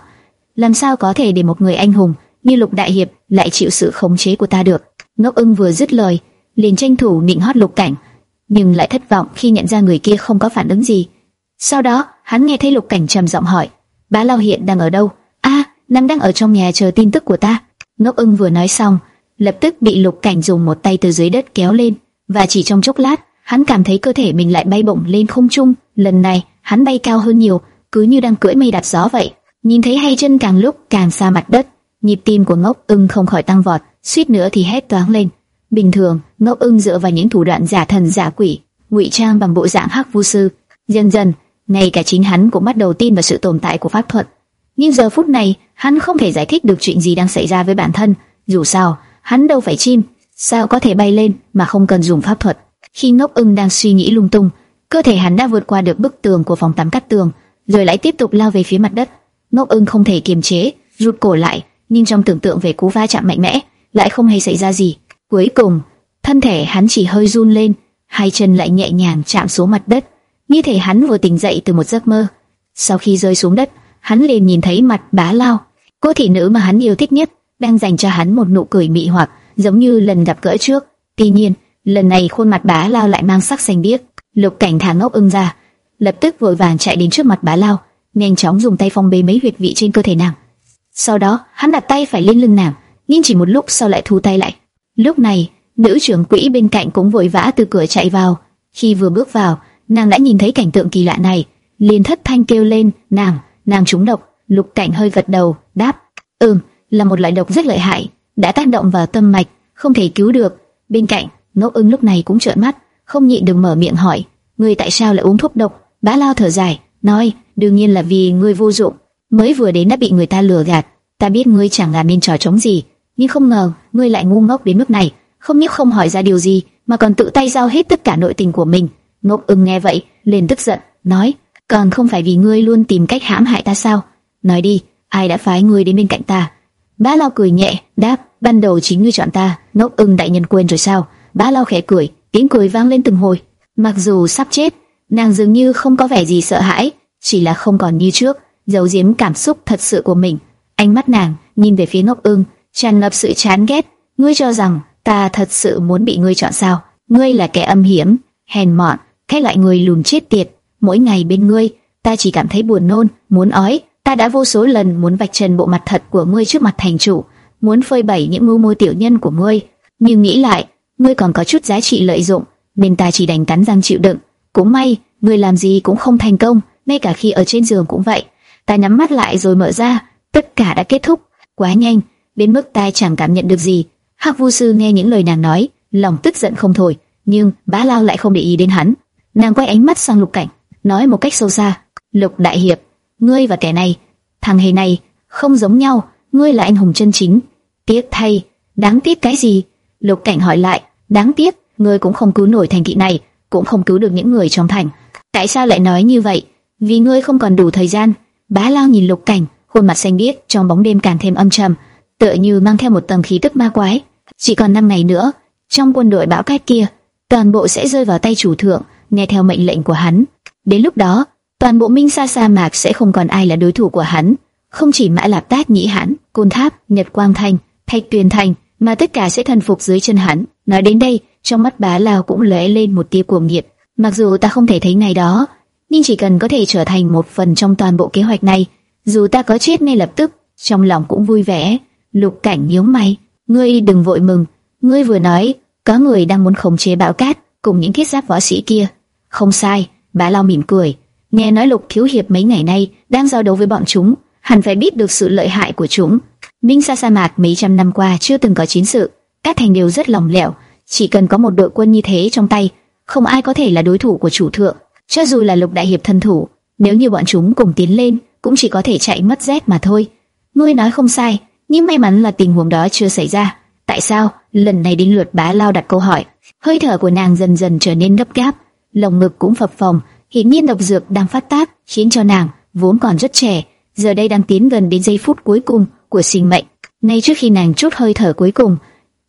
Làm sao có thể để một người anh hùng như Lục Đại Hiệp lại chịu sự khống chế của ta được? Ngốc ưng vừa dứt lời, liền tranh thủ nịnh hót Lục Cảnh, nhưng lại thất vọng khi nhận ra người kia không có phản ứng gì. Sau đó, hắn nghe thấy Lục Cảnh trầm giọng hỏi, Bá Lao hiện đang ở đâu? A, nàng đang ở trong nhà chờ tin tức của ta. Ngốc ưng vừa nói xong, lập tức bị Lục Cảnh dùng một tay từ dưới đất kéo lên, và chỉ trong chốc lát, hắn cảm thấy cơ thể mình lại bay bổng lên không trung. Lần này, hắn bay cao hơn nhiều, cứ như đang cưỡi mây đạp gió vậy. Nhìn thấy hai chân càng lúc càng xa mặt đất, nhịp tim của Ngốc ưng không khỏi tăng vọt, suýt nữa thì hét toáng lên. Bình thường, Ngốc ưng dựa vào những thủ đoạn giả thần giả quỷ, ngụy trang bằng bộ dạng hắc vu sư. Dần dần, ngay cả chính hắn cũng bắt đầu tin vào sự tồn tại của pháp thuật. Nhưng giờ phút này, hắn không thể giải thích được chuyện gì đang xảy ra với bản thân. Dù sao, hắn đâu phải chim, sao có thể bay lên mà không cần dùng pháp thuật. Khi ngốc ưng đang suy nghĩ lung tung, cơ thể hắn đã vượt qua được bức tường của phòng tắm cắt tường, rồi lại tiếp tục lao về phía mặt đất. Ngốc ưng không thể kiềm chế, rụt cổ lại, nhưng trong tưởng tượng về cú va chạm mạnh mẽ, lại không hề xảy ra gì. Cuối cùng, thân thể hắn chỉ hơi run lên, hai chân lại nhẹ nhàng chạm xuống mặt đất, như thể hắn vừa tỉnh dậy từ một giấc mơ. Sau khi rơi xuống đất, hắn liền nhìn thấy mặt bá lao, cô thị nữ mà hắn yêu thích nhất, đang dành cho hắn một nụ cười mị hoặc, giống như lần gặp gỡ trước. Tuy nhiên, lần này khuôn mặt bá lao lại mang sắc xanh biếc. Lục cảnh thả ngốc ưng ra, lập tức vội vàng chạy đến trước mặt bá lao, nhanh chóng dùng tay phong bế mấy huyệt vị trên cơ thể nàng. Sau đó, hắn đặt tay phải lên lưng nàng, nhưng chỉ một lúc sau lại thu tay lại. Lúc này, nữ trưởng quỹ bên cạnh cũng vội vã từ cửa chạy vào. Khi vừa bước vào, nàng đã nhìn thấy cảnh tượng kỳ lạ này, liền thất thanh kêu lên, "Nàng, nàng trúng độc." Lục Cảnh hơi gật đầu, đáp, "Ừm, là một loại độc rất lợi hại, đã tác động vào tâm mạch, không thể cứu được." Bên cạnh, Ngốc Ưng lúc này cũng trợn mắt, không nhịn được mở miệng hỏi, "Ngươi tại sao lại uống thuốc độc?" Bá Lao thở dài, nói, "Đương nhiên là vì ngươi vô dụng, mới vừa đến đã bị người ta lừa gạt, ta biết ngươi chẳng làm nên trò trống gì, nhưng không ngờ ngươi lại ngu ngốc đến mức này." không những không hỏi ra điều gì mà còn tự tay giao hết tất cả nội tình của mình. Ngốc ưng nghe vậy, liền tức giận, nói, còn không phải vì ngươi luôn tìm cách hãm hại ta sao? Nói đi, ai đã phái ngươi đến bên cạnh ta? Bá Lao cười nhẹ, đáp, ban đầu chính ngươi chọn ta, Ngốc ưng đại nhân quên rồi sao? Bá Lao khẽ cười, tiếng cười vang lên từng hồi. Mặc dù sắp chết, nàng dường như không có vẻ gì sợ hãi, chỉ là không còn như trước, giấu giếm cảm xúc thật sự của mình. Ánh mắt nàng nhìn về phía Ngọc ưng, tràn ngập sự chán ghét. Ngươi cho rằng ta thật sự muốn bị ngươi chọn sao? Ngươi là kẻ âm hiểm, hèn mọn, cái loại người lùn chết tiệt. Mỗi ngày bên ngươi, ta chỉ cảm thấy buồn nôn, muốn ói. Ta đã vô số lần muốn vạch trần bộ mặt thật của ngươi trước mặt thành chủ, muốn phơi bày những mưu mô tiểu nhân của ngươi, nhưng nghĩ lại, ngươi còn có chút giá trị lợi dụng, nên ta chỉ đành cắn răng chịu đựng. Cũng may, ngươi làm gì cũng không thành công, ngay cả khi ở trên giường cũng vậy. Ta nhắm mắt lại rồi mở ra, tất cả đã kết thúc, quá nhanh, đến mức ta chẳng cảm nhận được gì. Hắc Vu sư nghe những lời nàng nói, lòng tức giận không thôi, nhưng Bá Lao lại không để ý đến hắn. Nàng quay ánh mắt sang Lục Cảnh, nói một cách sâu xa: "Lục đại hiệp, ngươi và kẻ này, thằng hề này không giống nhau, ngươi là anh hùng chân chính. Tiếc thay, đáng tiếc cái gì?" Lục Cảnh hỏi lại, "Đáng tiếc, ngươi cũng không cứu nổi thành thị này, cũng không cứu được những người trong thành. Tại sao lại nói như vậy? Vì ngươi không còn đủ thời gian." Bá Lao nhìn Lục Cảnh, khuôn mặt xanh biếc trong bóng đêm càng thêm âm trầm, tựa như mang theo một tầng khí tức ma quái. Chỉ còn năm ngày nữa, trong quân đội bão cát kia, toàn bộ sẽ rơi vào tay chủ thượng, nghe theo mệnh lệnh của hắn. Đến lúc đó, toàn bộ Minh Sa sa mạc sẽ không còn ai là đối thủ của hắn. Không chỉ Mã Lạp Tát Nhĩ Hãn, Côn Tháp, Nhật Quang Thành, Thạch Tuyền Thành, mà tất cả sẽ thần phục dưới chân hắn. Nói đến đây, trong mắt bá lao cũng lóe lên một tia cuồng nhiệt. Mặc dù ta không thể thấy ngày đó, nhưng chỉ cần có thể trở thành một phần trong toàn bộ kế hoạch này, dù ta có chết ngay lập tức, trong lòng cũng vui vẻ. Lục Cảnh nhíu mày, ngươi đừng vội mừng, ngươi vừa nói có người đang muốn khống chế bão cát cùng những thiết giáp võ sĩ kia. Không sai, bá lao mỉm cười, nghe nói Lục thiếu hiệp mấy ngày nay đang giao đấu với bọn chúng, hẳn phải biết được sự lợi hại của chúng. Minh Sa sa mạc mấy trăm năm qua chưa từng có chiến sự, các thành đều rất lỏng lẻo, chỉ cần có một đội quân như thế trong tay, không ai có thể là đối thủ của chủ thượng. Cho dù là Lục đại hiệp thân thủ, nếu như bọn chúng cùng tiến lên, cũng chỉ có thể chạy mất rét mà thôi. Ngươi nói không sai, nhưng may mắn là tình huống đó chưa xảy ra. Tại sao? Lần này đến lượt bá lao đặt câu hỏi. Hơi thở của nàng dần dần trở nên gấp gáp, lồng ngực cũng phập phồng. Hiển nhiên độc dược đang phát tác, khiến cho nàng vốn còn rất trẻ, giờ đây đang tiến gần đến giây phút cuối cùng của sinh mệnh. Ngay trước khi nàng chút hơi thở cuối cùng,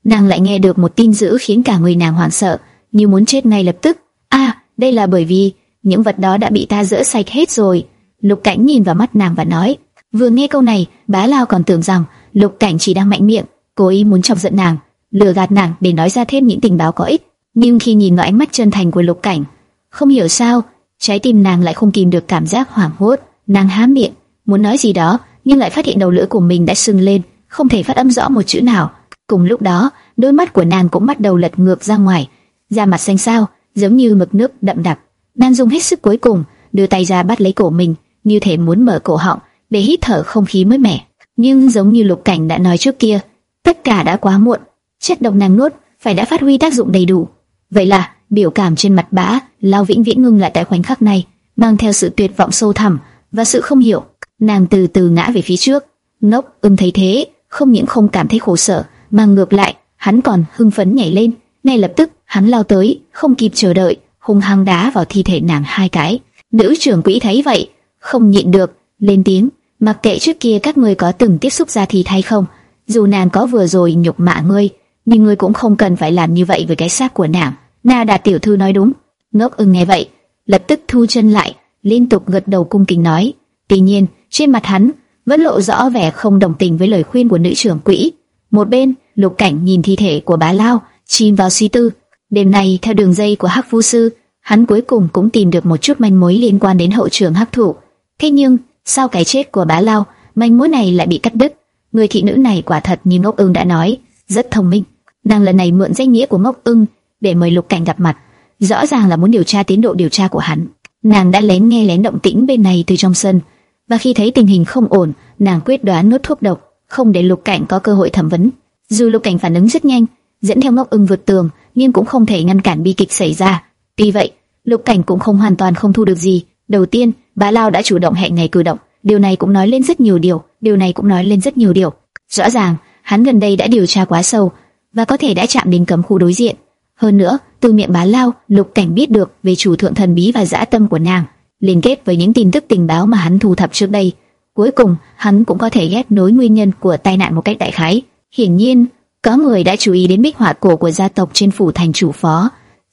nàng lại nghe được một tin dữ khiến cả người nàng hoảng sợ, như muốn chết ngay lập tức. À, đây là bởi vì những vật đó đã bị ta dỡ sạch hết rồi. Lục Cảnh nhìn vào mắt nàng và nói, vừa nghe câu này, bá lao còn tưởng rằng Lục Cảnh chỉ đang mạnh miệng, cố ý muốn chọc giận nàng, lừa gạt nàng để nói ra thêm những tình báo có ích. Nhưng khi nhìn vào ánh mắt chân thành của Lục Cảnh, không hiểu sao, trái tim nàng lại không kìm được cảm giác hoảng hốt. Nàng há miệng, muốn nói gì đó, nhưng lại phát hiện đầu lưỡi của mình đã sưng lên, không thể phát âm rõ một chữ nào. Cùng lúc đó, đôi mắt của nàng cũng bắt đầu lật ngược ra ngoài, da mặt xanh xao, giống như mực nước đậm đặc. Nàng dùng hết sức cuối cùng, đưa tay ra bắt lấy cổ mình, như thể muốn mở cổ họng để hít thở không khí mới mẻ. Nhưng giống như Lục Cảnh đã nói trước kia, tất cả đã quá muộn. Chất độc nàng nuốt phải đã phát huy tác dụng đầy đủ. Vậy là biểu cảm trên mặt bã lao vĩnh viễn ngưng lại tại khoảnh khắc này, mang theo sự tuyệt vọng sâu thẳm và sự không hiểu. Nàng từ từ ngã về phía trước. Nốc ưng thấy thế, không những không cảm thấy khổ sở, mà ngược lại, hắn còn hưng phấn nhảy lên. Ngay lập tức, hắn lao tới, không kịp chờ đợi, hung hăng đá vào thi thể nàng hai cái. Nữ trưởng quỹ thấy vậy, không nhịn được, lên tiếng, mặc kệ trước kia các ngươi có từng tiếp xúc ra thịt hay không, dù nàng có vừa rồi nhục mạ ngươi, nhưng ngươi cũng không cần phải làm như vậy với cái xác của nàng. Na Đạt tiểu thư nói đúng. Ngốc ưng nghe vậy, lập tức thu chân lại, liên tục gật đầu cung kính nói. Tuy nhiên, trên mặt hắn vẫn lộ rõ vẻ không đồng tình với lời khuyên của nữ trưởng quỹ. Một bên, Lục Cảnh nhìn thi thể của bá Lao, chìm vào suy tư. Đêm nay, theo đường dây của Hắc Vu sư, hắn cuối cùng cũng tìm được một chút manh mối liên quan đến hậu trường Hắc Thủ. Thế nhưng, sau cái chết của bá Lao, manh mối này lại bị cắt đứt. Người thị nữ này quả thật như Ngốc Ưng đã nói, rất thông minh. Nàng lần này mượn danh nghĩa của Ngốc Ưng để mời Lục Cảnh gặp mặt, rõ ràng là muốn điều tra tiến độ điều tra của hắn. Nàng đã lén nghe lén động tĩnh bên này từ trong sân, và khi thấy tình hình không ổn, nàng quyết đoán nuốt thuốc độc, không để Lục Cảnh có cơ hội thẩm vấn. Dù Lục Cảnh phản ứng rất nhanh, dẫn theo Ngốc Ưng vượt tường, nhưng cũng không thể ngăn cản bi kịch xảy ra. Tuy vậy, Lục Cảnh cũng không hoàn toàn không thu được gì. Đầu tiên, Bá Lao đã chủ động hẹn ngày cử động, điều này cũng nói lên rất nhiều điều, điều này cũng nói lên rất nhiều điều. Rõ ràng, hắn gần đây đã điều tra quá sâu và có thể đã chạm đến cấm khu đối diện. Hơn nữa, từ miệng Bá Lao, Lục Cảnh biết được về chủ thượng thần bí và dã tâm của nàng, liên kết với những tin tức tình báo mà hắn thu thập trước đây. Cuối cùng, hắn cũng có thể ghép nối nguyên nhân của tai nạn một cách đại khái. Hiển nhiên, có người đã chú ý đến bích họa cổ của gia tộc trên phủ thành chủ phó,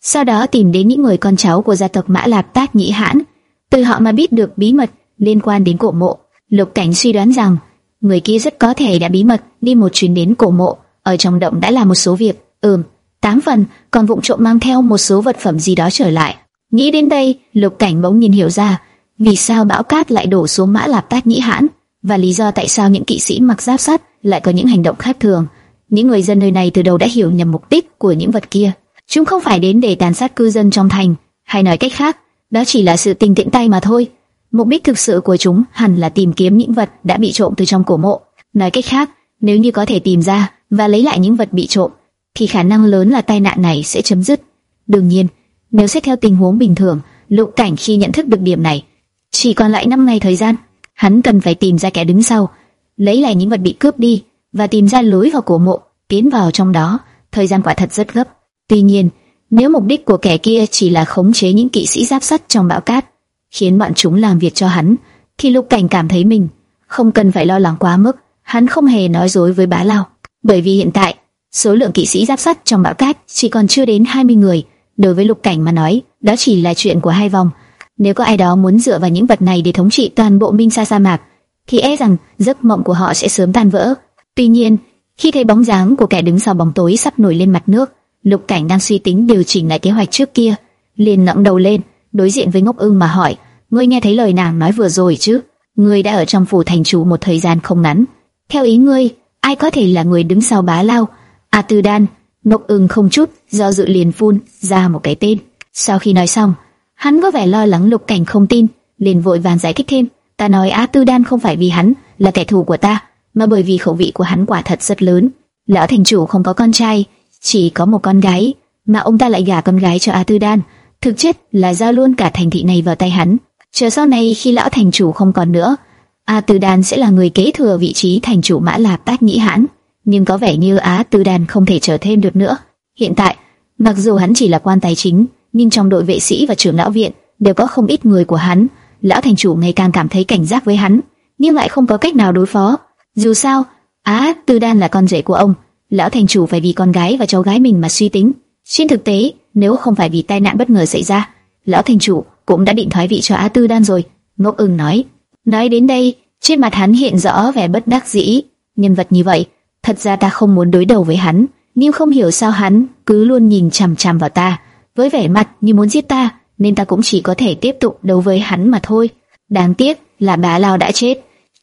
sau đó tìm đến những người con cháu của gia tộc Mã Lạp Tác Nhĩ Hãn, từ họ mà biết được bí mật liên quan đến cổ mộ. Lục Cảnh suy đoán rằng người kia rất có thể đã bí mật đi một chuyến đến cổ mộ, ở trong động đã làm một số việc. Ừm, tám phần, còn vụng trộm mang theo một số vật phẩm gì đó trở lại. Nghĩ đến đây, Lục Cảnh bỗng nhìn hiểu ra vì sao bão cát lại đổ xuống Mã Lạp Tác Nhĩ Hãn và lý do tại sao những kỵ sĩ mặc giáp sắt lại có những hành động khác thường. Những người dân nơi này từ đầu đã hiểu nhầm mục đích của những vật kia. Chúng không phải đến để tàn sát cư dân trong thành, hay nói cách khác, đó chỉ là sự tình tiện tay mà thôi. Mục đích thực sự của chúng hẳn là tìm kiếm những vật đã bị trộm từ trong cổ mộ. Nói cách khác, nếu như có thể tìm ra và lấy lại những vật bị trộm, thì khả năng lớn là tai nạn này sẽ chấm dứt. Đương nhiên, nếu xét theo tình huống bình thường, Lục Cảnh khi nhận thức được điểm này, chỉ còn lại 5 ngày thời gian, hắn cần phải tìm ra kẻ đứng sau, lấy lại những vật bị cướp đi và tìm ra lối vào cổ mộ, tiến vào trong đó. Thời gian quả thật rất gấp. Tuy nhiên, nếu mục đích của kẻ kia chỉ là khống chế những kỵ sĩ giáp sắt trong bão cát, khiến bọn chúng làm việc cho hắn, thì Lục Cảnh cảm thấy mình không cần phải lo lắng quá mức. Hắn không hề nói dối với bá lao, bởi vì hiện tại số lượng kỵ sĩ giáp sắt trong bão cát chỉ còn chưa đến 20 người. Đối với Lục Cảnh mà nói, đó chỉ là chuyện của hai vòng. Nếu có ai đó muốn dựa vào những vật này để thống trị toàn bộ Minh Sa sa mạc, thì e rằng giấc mộng của họ sẽ sớm tan vỡ. Tuy nhiên, khi thấy bóng dáng của kẻ đứng sau bóng tối sắp nổi lên mặt nước, Lục Cảnh đang suy tính điều chỉnh lại kế hoạch trước kia, liền ngẩng đầu lên, đối diện với Ngốc Ưng mà hỏi: "Ngươi nghe thấy lời nàng nói vừa rồi chứ? Ngươi đã ở trong phủ thành chủ một thời gian không ngắn. Theo ý ngươi, ai có thể là người đứng sau bá lao?" A Tư Đan, Ngốc Ưng không chút do dự liền phun ra một cái tên. Sau khi nói xong, hắn có vẻ lo lắng Lục Cảnh không tin, liền vội vàng giải thích thêm: "Ta nói A Tư Đan không phải vì hắn là kẻ thù của ta." mà bởi vì khẩu vị của hắn quả thật rất lớn. Lão thành chủ không có con trai, chỉ có một con gái, mà ông ta lại gả con gái cho A Tư Đan, thực chất là giao luôn cả thành thị này vào tay hắn. Chờ sau này khi lão thành chủ không còn nữa, A Tư Đan sẽ là người kế thừa vị trí thành chủ Mã Lạp Tác Nhĩ Hãn, nhưng có vẻ như Á Tư Đan không thể chờ thêm được nữa. Hiện tại, mặc dù hắn chỉ là quan tài chính, nhưng trong đội vệ sĩ và trưởng lão viện đều có không ít người của hắn. Lão thành chủ ngày càng cảm thấy cảnh giác với hắn, nhưng lại không có cách nào đối phó. Dù sao, Á Tư Đan là con rể của ông, lão thành chủ phải vì con gái và cháu gái mình mà suy tính. Trên thực tế, nếu không phải vì tai nạn bất ngờ xảy ra, lão thành chủ cũng đã định thoái vị cho a Tư Đan rồi. Ngốc Ưng nói. Nói đến đây, trên mặt hắn hiện rõ vẻ bất đắc dĩ. Nhân vật như vậy, thật ra ta không muốn đối đầu với hắn, nhưng không hiểu sao hắn cứ luôn nhìn chằm chằm vào ta, với vẻ mặt như muốn giết ta, nên ta cũng chỉ có thể tiếp tục đấu với hắn mà thôi. Đáng tiếc là bá lao đã chết,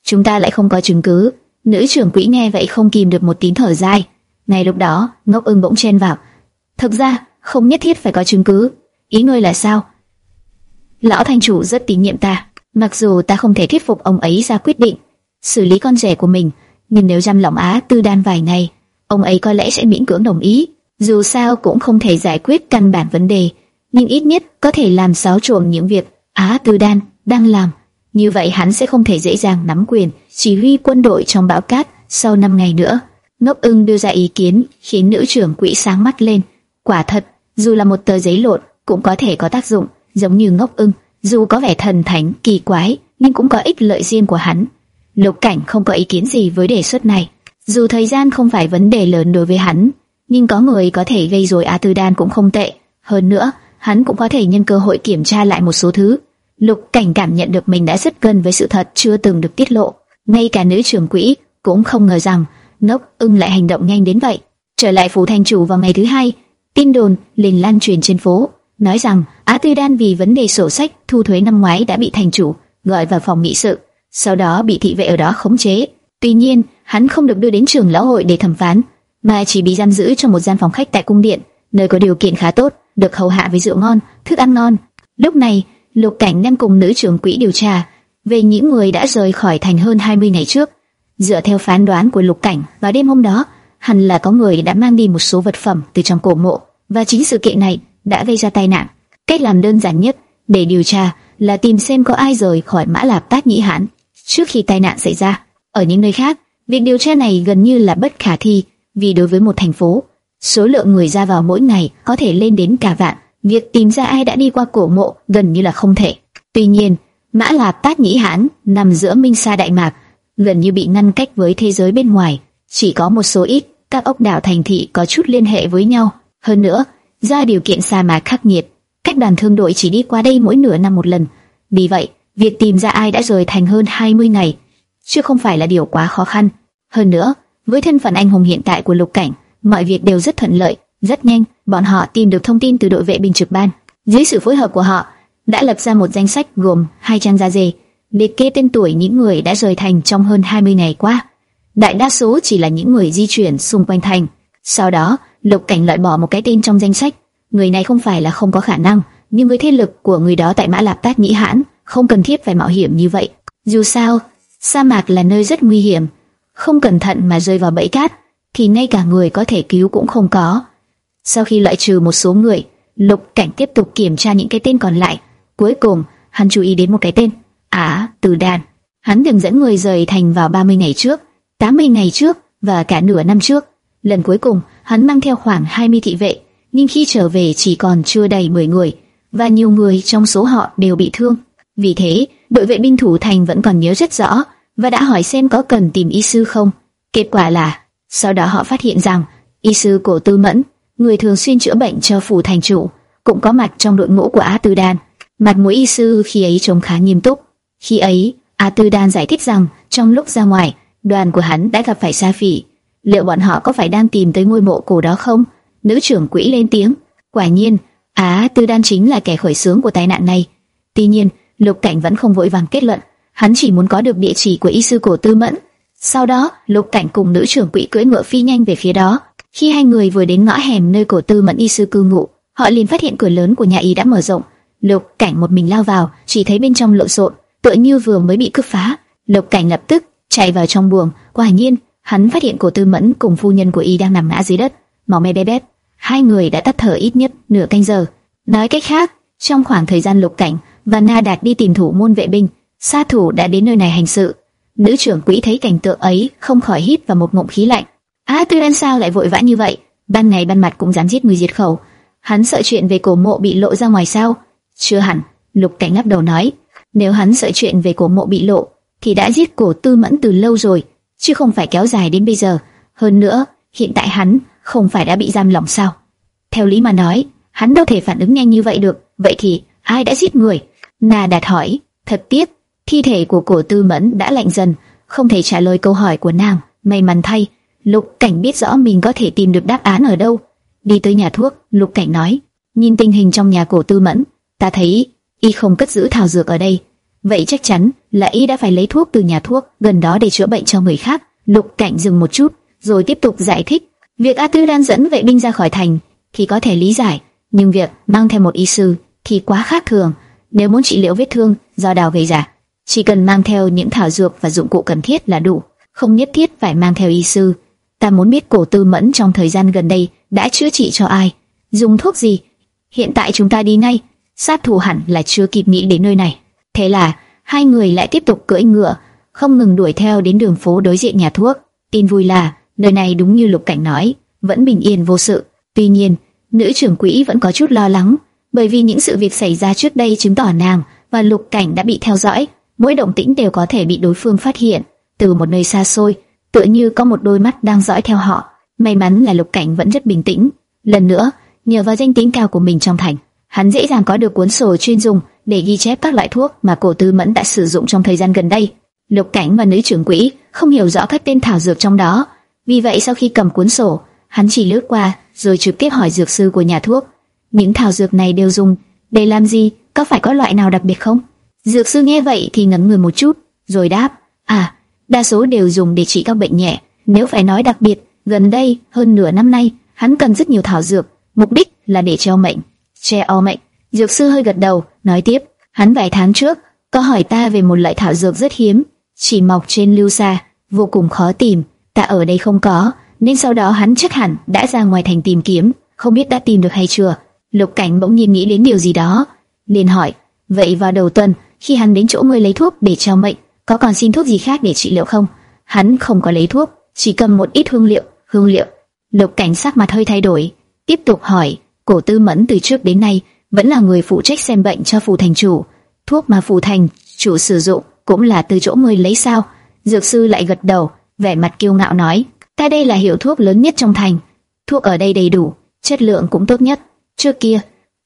chúng ta lại không có chứng cứ Nữ trưởng quỹ nghe vậy không kìm được một tín thở dài. Ngay lúc đó, ngốc ưng bỗng chen vào. Thực ra, không nhất thiết phải có chứng cứ. Ý ngươi là sao? Lão thanh chủ rất tín nhiệm ta. Mặc dù ta không thể thuyết phục ông ấy ra quyết định xử lý con rể của mình, nhưng nếu giam lỏng Á Tư Đan vài ngày, ông ấy có lẽ sẽ miễn cưỡng đồng ý. Dù sao cũng không thể giải quyết căn bản vấn đề, nhưng ít nhất có thể làm xáo trộn những việc Á Tư Đan đang làm. Như vậy hắn sẽ không thể dễ dàng nắm quyền chỉ huy quân đội trong bão cát sau 5 ngày nữa. Ngốc ưng đưa ra ý kiến khiến nữ trưởng quỹ sáng mắt lên. Quả thật, dù là một tờ giấy lộn cũng có thể có tác dụng, giống như ngốc ưng, dù có vẻ thần thánh, kỳ quái, nhưng cũng có ích lợi riêng của hắn. Lục cảnh không có ý kiến gì với đề xuất này. Dù thời gian không phải vấn đề lớn đối với hắn, nhưng có người có thể gây rối A Tư Đan cũng không tệ. Hơn nữa, hắn cũng có thể nhân cơ hội kiểm tra lại một số thứ. Lục cảnh cảm nhận được mình đã rất gần với sự thật chưa từng được tiết lộ. Ngay cả nữ trưởng quỹ cũng không ngờ rằng ngốc ưng lại hành động nhanh đến vậy. Trở lại phủ thành chủ vào ngày thứ hai, tin đồn liền lan truyền trên phố, nói rằng Á Tư Đan vì vấn đề sổ sách thu thuế năm ngoái đã bị thành chủ gọi vào phòng nghị sự, sau đó bị thị vệ ở đó khống chế. Tuy nhiên, hắn không được đưa đến trường lão hội để thẩm phán, mà chỉ bị giam giữ trong một gian phòng khách tại cung điện, nơi có điều kiện khá tốt, được hầu hạ với rượu ngon, thức ăn ngon. Lúc này, Lục Cảnh đang cùng nữ trưởng quỹ điều tra về những người đã rời khỏi thành hơn 20 ngày trước. Dựa theo phán đoán của Lục Cảnh, vào đêm hôm đó, hẳn là có người đã mang đi một số vật phẩm từ trong cổ mộ, và chính sự kiện này đã gây ra tai nạn. Cách làm đơn giản nhất để điều tra là tìm xem có ai rời khỏi Mã Lạp tát Nhĩ Hãn trước khi tai nạn xảy ra. Ở những nơi khác, việc điều tra này gần như là bất khả thi, vì đối với một thành phố, số lượng người ra vào mỗi ngày có thể lên đến cả vạn. Việc tìm ra ai đã đi qua cổ mộ gần như là không thể. Tuy nhiên, Mã Lạp tát Nhĩ Hãn nằm giữa Minh Sa Đại Mạc, gần như bị ngăn cách với thế giới bên ngoài, chỉ có một số ít các ốc đảo thành thị có chút liên hệ với nhau. Hơn nữa, do điều kiện sa mạc khắc nghiệt, các đoàn thương đội chỉ đi qua đây mỗi nửa năm một lần. Vì vậy, việc tìm ra ai đã rời thành hơn 20 ngày, chứ không phải là điều quá khó khăn. Hơn nữa, với thân phận anh hùng hiện tại của Lục Cảnh, mọi việc đều rất thuận lợi, rất nhanh, bọn họ tìm được thông tin từ đội vệ binh trực ban. Dưới sự phối hợp của họ, đã lập ra một danh sách gồm hai trang da dê, liệt kê tên tuổi những người đã rời thành trong hơn 20 ngày qua. Đại đa số chỉ là những người di chuyển xung quanh thành. Sau đó, Lục Cảnh loại bỏ một cái tên trong danh sách. Người này không phải là không có khả năng, nhưng với thế lực của người đó tại Mã Lạp Tát Nhĩ Hãn, không cần thiết phải mạo hiểm như vậy. Dù sao, sa mạc là nơi rất nguy hiểm, không cẩn thận mà rơi vào bẫy cát, thì ngay cả người có thể cứu cũng không có. Sau khi loại trừ một số người, Lục Cảnh tiếp tục kiểm tra những cái tên còn lại. Cuối cùng, hắn chú ý đến một cái tên, Á Từ Đàn. Hắn từng dẫn người rời thành vào 30 ngày trước, 80 ngày trước và cả nửa năm trước. Lần cuối cùng, hắn mang theo khoảng 20 thị vệ, nhưng khi trở về chỉ còn chưa đầy 10 người, và nhiều người trong số họ đều bị thương. Vì thế, đội vệ binh thủ thành vẫn còn nhớ rất rõ và đã hỏi xem có cần tìm y sư không. Kết quả là, sau đó họ phát hiện rằng y sư cổ tư mẫn, người thường xuyên chữa bệnh cho phủ thành chủ, cũng có mặt trong đội ngũ của Á Tư Đan. Mặt mũi y sư khi ấy trông khá nghiêm túc. Khi ấy, a Tư Đan giải thích rằng trong lúc ra ngoài, đoàn của hắn đã gặp phải Sa Phỉ. Liệu bọn họ có phải đang tìm tới ngôi mộ cổ đó không? Nữ trưởng quỹ lên tiếng. Quả nhiên, Á Tư Đan chính là kẻ khởi xướng của tai nạn này. Tuy nhiên, Lục Cảnh vẫn không vội vàng kết luận, hắn chỉ muốn có được địa chỉ của y sư cổ Tư Mẫn. Sau đó, Lục Cảnh cùng nữ trưởng quỹ cưỡi ngựa phi nhanh về phía đó. Khi hai người vừa đến ngõ hẻm nơi cổ Tư Mẫn y sư cư ngụ, họ liền phát hiện cửa lớn của nhà y đã mở rộng. Lục Cảnh một mình lao vào, chỉ thấy bên trong lộn xộn, tựa như vừa mới bị cướp phá. Lục Cảnh lập tức chạy vào trong buồng, quả nhiên, hắn phát hiện cổ Tư Mẫn cùng phu nhân của y đang nằm ngã dưới đất, máu me be bét. Hai người đã tắt thở ít nhất nửa canh giờ. Nói cách khác, trong khoảng thời gian Lục Cảnh và Na Đạt đi tìm thủ môn vệ binh, sát thủ đã đến nơi này hành sự. Nữ trưởng quỹ thấy cảnh tượng ấy, không khỏi hít vào một ngụm khí lạnh. A Tư Đan sao lại vội vã như vậy? Ban ngày ban mặt cũng dám giết người diệt khẩu. Hắn sợ chuyện về cổ mộ bị lộ ra ngoài sao? Chưa hẳn. Lục Cảnh lắc đầu nói, nếu hắn sợ chuyện về cổ mộ bị lộ, thì đã giết cổ Tư Mẫn từ lâu rồi, chứ không phải kéo dài đến bây giờ. Hơn nữa, hiện tại hắn không phải đã bị giam lỏng sao? Theo lý mà nói, hắn đâu thể phản ứng nhanh như vậy được. Vậy thì ai đã giết người? Na Đạt hỏi. Thật tiếc, thi thể của cổ Tư Mẫn đã lạnh dần, không thể trả lời câu hỏi của nàng. May mắn thay, Lục Cảnh biết rõ mình có thể tìm được đáp án ở đâu. Đi tới nhà thuốc, Lục Cảnh nói, nhìn tình hình trong nhà cổ Tư Mẫn, ta thấy y không cất giữ thảo dược ở đây. Vậy chắc chắn là y đã phải lấy thuốc từ nhà thuốc gần đó để chữa bệnh cho người khác. Lục Cảnh dừng một chút, rồi tiếp tục giải thích. Việc A Tư đang dẫn vệ binh ra khỏi thành thì có thể lý giải, nhưng việc mang theo một y sư thì quá khác thường. Nếu muốn trị liệu vết thương do đào gây ra, chỉ cần mang theo những thảo dược và dụng cụ cần thiết là đủ, không nhất thiết phải mang theo y sư. Ta muốn biết cổ tư mẫn trong thời gian gần đây đã chữa trị cho ai, dùng thuốc gì. Hiện tại chúng ta đi ngay, sát thủ hẳn là chưa kịp nghĩ đến nơi này. Thế là hai người lại tiếp tục cưỡi ngựa, không ngừng đuổi theo đến đường phố đối diện nhà thuốc. Tin vui là nơi này đúng như Lục Cảnh nói, vẫn bình yên vô sự. Tuy nhiên, nữ trưởng quỹ vẫn có chút lo lắng, bởi vì những sự việc xảy ra trước đây chứng tỏ nàng và Lục Cảnh đã bị theo dõi, mỗi động tĩnh đều có thể bị đối phương phát hiện từ một nơi xa xôi, tựa như có một đôi mắt đang dõi theo họ. May mắn là Lục Cảnh vẫn rất bình tĩnh. Lần nữa, nhờ vào danh tiếng cao của mình trong thành, hắn dễ dàng có được cuốn sổ chuyên dùng để ghi chép các loại thuốc mà cổ tư mẫn đã sử dụng trong thời gian gần đây. Lục Cảnh và nữ trưởng quỹ không hiểu rõ các tên thảo dược trong đó, vì vậy sau khi cầm cuốn sổ, hắn chỉ lướt qua rồi trực tiếp hỏi dược sư của nhà thuốc. Những thảo dược này đều dùng để làm gì? Có phải có loại nào đặc biệt không? Dược sư nghe vậy thì ngẩn người một chút, rồi đáp: À, đa số đều dùng để trị các bệnh nhẹ. Nếu phải nói đặc biệt, gần đây hơn nửa năm nay, hắn cần rất nhiều thảo dược, mục đích là để treo mệnh, che o mệnh. Dược sư hơi gật đầu, nói tiếp: Hắn vài tháng trước có hỏi ta về một loại thảo dược rất hiếm, chỉ mọc trên lưu xa, vô cùng khó tìm. Ta ở đây không có, nên sau đó hắn chắc hẳn đã ra ngoài thành tìm kiếm, không biết đã tìm được hay chưa. Lục Cảnh bỗng nhiên nghĩ đến điều gì đó, liền hỏi: vậy vào đầu tuần khi hắn đến chỗ ngươi lấy thuốc để cho mệnh, có còn xin thuốc gì khác để trị liệu không? Hắn không có lấy thuốc, chỉ cầm một ít hương liệu. Hương liệu? Lục Cảnh sắc mặt hơi thay đổi, tiếp tục hỏi: cổ Tư Mẫn từ trước đến nay vẫn là người phụ trách xem bệnh cho phù thành chủ, thuốc mà phù thành chủ sử dụng cũng là từ chỗ ngươi lấy sao? Dược sư lại gật đầu, vẻ mặt kiêu ngạo nói: Ta đây là hiệu thuốc lớn nhất trong thành, thuốc ở đây đầy đủ, chất lượng cũng tốt nhất. Trước kia,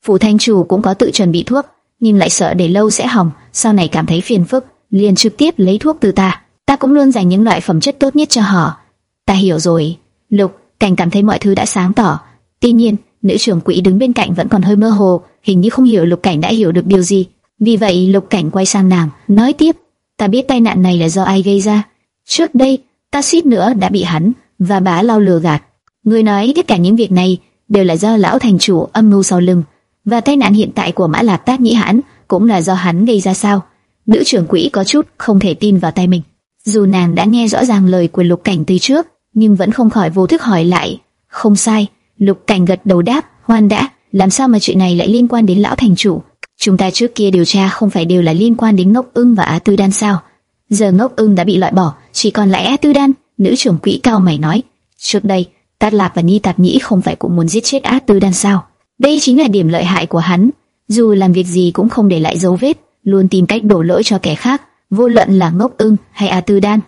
Phù Thành chủ cũng có tự chuẩn bị thuốc, nhưng lại sợ để lâu sẽ hỏng, sau này cảm thấy phiền phức, liền trực tiếp lấy thuốc từ ta. Ta cũng luôn dành những loại phẩm chất tốt nhất cho họ. Ta hiểu rồi. Lục, cảnh cảm thấy mọi thứ đã sáng tỏ. Tuy nhiên, nữ trưởng quỹ đứng bên cạnh vẫn còn hơi mơ hồ, hình như không hiểu lục cảnh đã hiểu được điều gì. Vì vậy, lục cảnh quay sang nàng, nói tiếp: Ta biết tai nạn này là do ai gây ra. Trước đây, ta suýt nữa đã bị hắn và bá lao lừa gạt. Người nói tất cả những việc này đều là do lão thành chủ âm mưu sau lưng, và tai nạn hiện tại của Mã Lạc Tát Nhĩ Hãn cũng là do hắn gây ra sao? Nữ trưởng quỹ có chút không thể tin vào tay mình. Dù nàng đã nghe rõ ràng lời của Lục Cảnh từ trước, nhưng vẫn không khỏi vô thức hỏi lại. Không sai, Lục Cảnh gật đầu đáp, hoan đã, làm sao mà chuyện này lại liên quan đến lão thành chủ? Chúng ta trước kia điều tra không phải đều là liên quan đến Ngốc Ưng và Á Tư Đan sao? Giờ Ngốc Ưng đã bị loại bỏ, chỉ còn lại Á Tư Đan. Nữ trưởng quỹ cao mày nói. Trước đây, Tát Lạp và Ni Tạp Nhĩ không phải cũng muốn giết chết Á Tư Đan sao? Đây chính là điểm lợi hại của hắn. Dù làm việc gì cũng không để lại dấu vết, luôn tìm cách đổ lỗi cho kẻ khác, vô luận là Ngốc Ưng hay Á Tư Đan.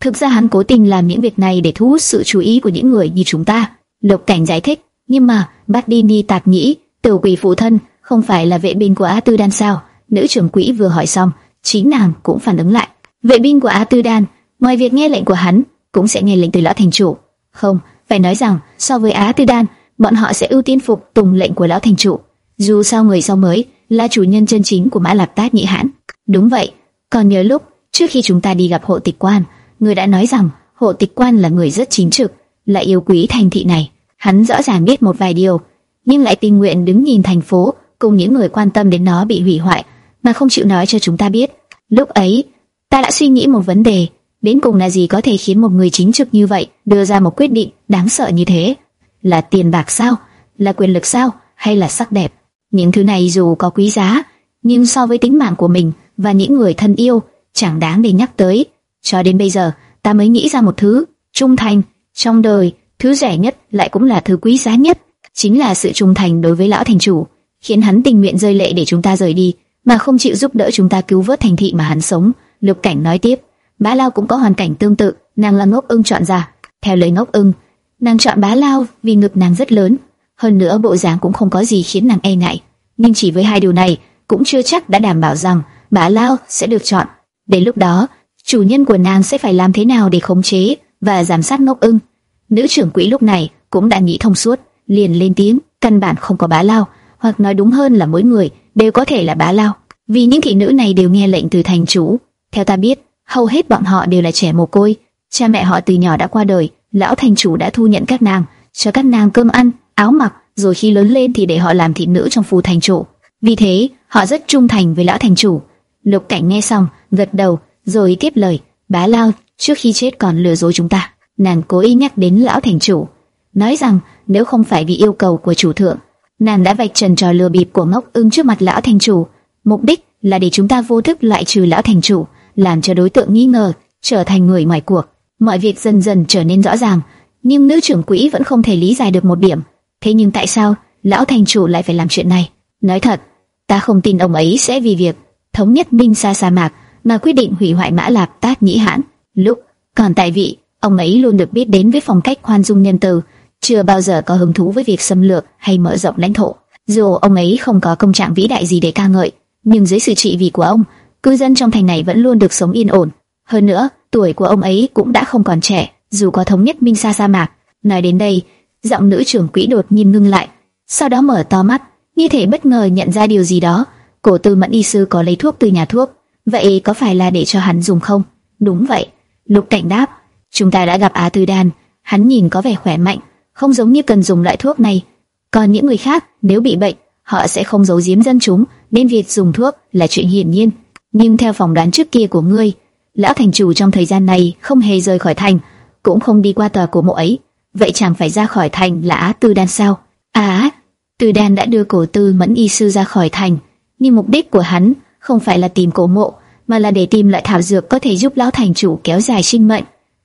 Thực ra hắn cố tình làm những việc này để thu hút sự chú ý của những người như chúng ta. Lục Cảnh giải thích, nhưng mà bác đi Ni Tạp Nhĩ, tiểu quỷ phụ thân không phải là vệ binh của Á Tư Đan sao? Nữ trưởng quỹ vừa hỏi xong, chính nàng cũng phản ứng lại. Vệ binh của Á Tư Đan, ngoài việc nghe lệnh của hắn, cũng sẽ nghe lệnh từ lão thành chủ. Không, phải nói rằng so với Á Tư Đan, bọn họ sẽ ưu tiên phục tùng lệnh của lão thành chủ. Dù sao người sau mới là chủ nhân chân chính của Mã Lạp Tát Nhị Hãn. Đúng vậy. Còn nhớ lúc trước khi chúng ta đi gặp hộ tịch quan, người đã nói rằng hộ tịch quan là người rất chính trực, lại yêu quý thành thị này. Hắn rõ ràng biết một vài điều, nhưng lại tình nguyện đứng nhìn thành phố cùng những người quan tâm đến nó bị hủy hoại, mà không chịu nói cho chúng ta biết. Lúc ấy, ta đã suy nghĩ một vấn đề, đến cùng là gì có thể khiến một người chính trực như vậy đưa ra một quyết định đáng sợ như thế? Là tiền bạc sao? Là quyền lực sao? Hay là sắc đẹp? Những thứ này dù có quý giá, nhưng so với tính mạng của mình và những người thân yêu, chẳng đáng để nhắc tới. Cho đến bây giờ, ta mới nghĩ ra một thứ, trung thành, trong đời, thứ rẻ nhất lại cũng là thứ quý giá nhất, chính là sự trung thành đối với lão thành chủ khiến hắn tình nguyện rơi lệ để chúng ta rời đi, mà không chịu giúp đỡ chúng ta cứu vớt thành thị mà hắn sống. Lục Cảnh nói tiếp, Bá Lao cũng có hoàn cảnh tương tự, nàng là ngốc ưng chọn ra. Theo lời ngốc ưng, nàng chọn Bá Lao vì ngực nàng rất lớn, hơn nữa bộ dáng cũng không có gì khiến nàng e ngại. Nhưng chỉ với hai điều này, cũng chưa chắc đã đảm bảo rằng Bá Lao sẽ được chọn. Đến lúc đó, chủ nhân của nàng sẽ phải làm thế nào để khống chế và giám sát ngốc ưng? Nữ trưởng quỹ lúc này cũng đã nghĩ thông suốt, liền lên tiếng, căn bản không có Bá Lao hoặc nói đúng hơn là mỗi người đều có thể là bá lao, vì những thị nữ này đều nghe lệnh từ thành chủ. Theo ta biết, hầu hết bọn họ đều là trẻ mồ côi, cha mẹ họ từ nhỏ đã qua đời, lão thành chủ đã thu nhận các nàng, cho các nàng cơm ăn, áo mặc, rồi khi lớn lên thì để họ làm thị nữ trong phủ thành chủ. Vì thế, họ rất trung thành với lão thành chủ. Lục Cảnh nghe xong, gật đầu, rồi tiếp lời, bá lao trước khi chết còn lừa dối chúng ta. Nàng cố ý nhắc đến lão thành chủ, nói rằng nếu không phải vì yêu cầu của chủ thượng, nàng đã vạch trần trò lừa bịp của ngốc ưng trước mặt lão thành chủ, mục đích là để chúng ta vô thức loại trừ lão thành chủ, làm cho đối tượng nghi ngờ, trở thành người ngoài cuộc. Mọi việc dần dần trở nên rõ ràng, nhưng nữ trưởng quỹ vẫn không thể lý giải được một điểm. Thế nhưng tại sao lão thành chủ lại phải làm chuyện này? Nói thật, ta không tin ông ấy sẽ vì việc thống nhất Minh Sa sa mạc mà quyết định hủy hoại Mã Lạp Tát Nhĩ Hãn. Lúc còn tại vị, ông ấy luôn được biết đến với phong cách khoan dung nhân từ chưa bao giờ có hứng thú với việc xâm lược hay mở rộng lãnh thổ. Dù ông ấy không có công trạng vĩ đại gì để ca ngợi, nhưng dưới sự trị vì của ông, cư dân trong thành này vẫn luôn được sống yên ổn. Hơn nữa, tuổi của ông ấy cũng đã không còn trẻ, dù có thống nhất Minh Sa sa mạc. Nói đến đây, giọng nữ trưởng quỹ đột nhiên ngưng lại, sau đó mở to mắt, như thể bất ngờ nhận ra điều gì đó. Cổ Tư Mẫn y sư có lấy thuốc từ nhà thuốc, vậy có phải là để cho hắn dùng không? Đúng vậy, Lục Cảnh đáp. Chúng ta đã gặp Á Tư Đan, hắn nhìn có vẻ khỏe mạnh, không giống như cần dùng loại thuốc này. Còn những người khác, nếu bị bệnh, họ sẽ không giấu giếm dân chúng, nên việc dùng thuốc là chuyện hiển nhiên. Nhưng theo phỏng đoán trước kia của ngươi, lão thành chủ trong thời gian này không hề rời khỏi thành, cũng không đi qua tòa của mộ ấy. Vậy chẳng phải ra khỏi thành là Á Tư Đan sao? À, Tư Đan đã đưa cổ tư mẫn y sư ra khỏi thành, nhưng mục đích của hắn không phải là tìm cổ mộ, mà là để tìm lại thảo dược có thể giúp lão thành chủ kéo dài sinh mệnh.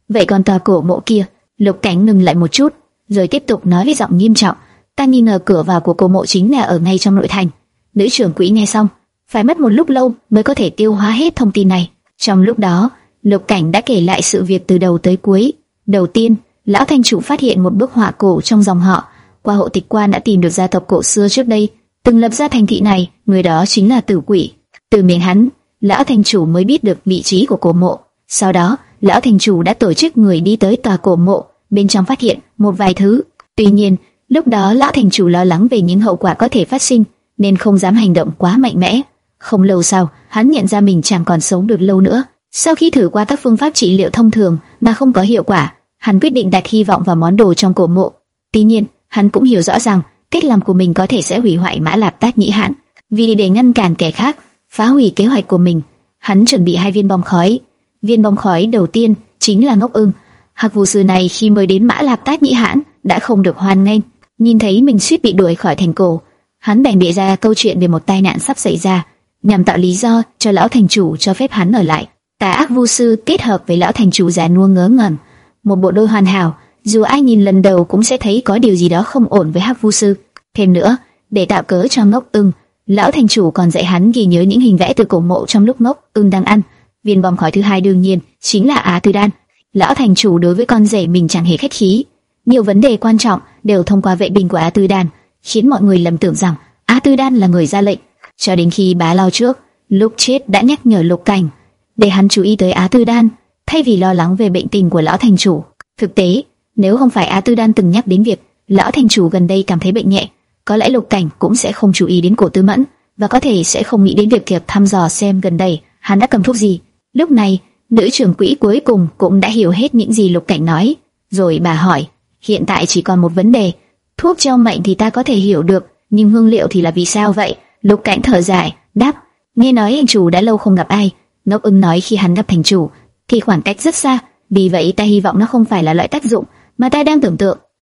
Vậy còn tòa cổ mộ kia, Lục Cảnh ngừng lại một chút, rồi tiếp tục nói với giọng nghiêm trọng, ta nghi ngờ cửa vào của cổ mộ chính là ở ngay trong nội thành. Nữ trưởng quỹ nghe xong, phải mất một lúc lâu mới có thể tiêu hóa hết thông tin này. Trong lúc đó, Lục Cảnh đã kể lại sự việc từ đầu tới cuối. Đầu tiên, lão thành chủ phát hiện một bức họa cổ trong dòng họ. Qua hộ tịch quan đã tìm được gia tộc cổ xưa trước đây, từng lập ra thành thị này, người đó chính là Tử Quỷ. Từ miệng hắn, lão thành chủ mới biết được vị trí của cổ mộ. Sau đó, lão thành chủ đã tổ chức người đi tới tòa cổ mộ, bên trong phát hiện một vài thứ. Tuy nhiên, lúc đó lão thành chủ lo lắng về những hậu quả có thể phát sinh, nên không dám hành động quá mạnh mẽ. Không lâu sau, hắn nhận ra mình chẳng còn sống được lâu nữa. Sau khi thử qua các phương pháp trị liệu thông thường mà không có hiệu quả, hắn quyết định đặt hy vọng vào món đồ trong cổ mộ. Tuy nhiên, hắn cũng hiểu rõ rằng cách làm của mình có thể sẽ hủy hoại Mã Lạp Tác Nhĩ Hãn. Vì để ngăn cản kẻ khác phá hủy kế hoạch của mình, hắn chuẩn bị hai viên bom khói. Viên bom khói đầu tiên chính là ngốc ưng. Hạc vụ sư này khi mới đến Mã Lạp Tác Nhĩ Hãn đã không được hoan nghênh, nhìn thấy mình suýt bị đuổi khỏi thành cổ, hắn bèn bịa ra câu chuyện về một tai nạn sắp xảy ra, nhằm tạo lý do cho lão thành chủ cho phép hắn ở lại. Tà ác vu sư kết hợp với lão thành chủ già nua ngớ ngẩn, một bộ đôi hoàn hảo, dù ai nhìn lần đầu cũng sẽ thấy có điều gì đó không ổn với hắc vu sư. Thêm nữa, để tạo cớ cho ngốc ưng, lão thành chủ còn dạy hắn ghi nhớ những hình vẽ từ cổ mộ trong lúc ngốc ưng đang ăn. Viên bom khói thứ hai đương nhiên chính là Á Tư Đan. Lão thành chủ đối với con rể mình chẳng hề khách khí, nhiều vấn đề quan trọng đều thông qua vệ binh của Á Tư Đan, khiến mọi người lầm tưởng rằng Á Tư Đan là người ra lệnh. Cho đến khi bá lao trước, lúc chết đã nhắc nhở Lục Cảnh để hắn chú ý tới Á Tư Đan, thay vì lo lắng về bệnh tình của lão thành chủ. Thực tế, nếu không phải Á Tư Đan từng nhắc đến việc lão thành chủ gần đây cảm thấy bệnh nhẹ, có lẽ Lục Cảnh cũng sẽ không chú ý đến cổ Tư Mẫn và có thể sẽ không nghĩ đến việc kiệp thăm dò xem gần đây hắn đã cầm thuốc gì. Lúc này, nữ trưởng quỹ cuối cùng cũng đã hiểu hết những gì Lục Cảnh nói, rồi bà hỏi: hiện tại chỉ còn một vấn đề, thuốc cho mệnh thì ta có thể hiểu được, nhưng hương liệu thì là vì sao vậy? Lục Cảnh thở dài, đáp: nghe nói anh chủ đã lâu không gặp ai. Ngốc ưng nói khi hắn gặp thành chủ thì khoảng cách rất xa, vì vậy ta hy vọng nó không phải là loại tác dụng mà ta đang tưởng tượng.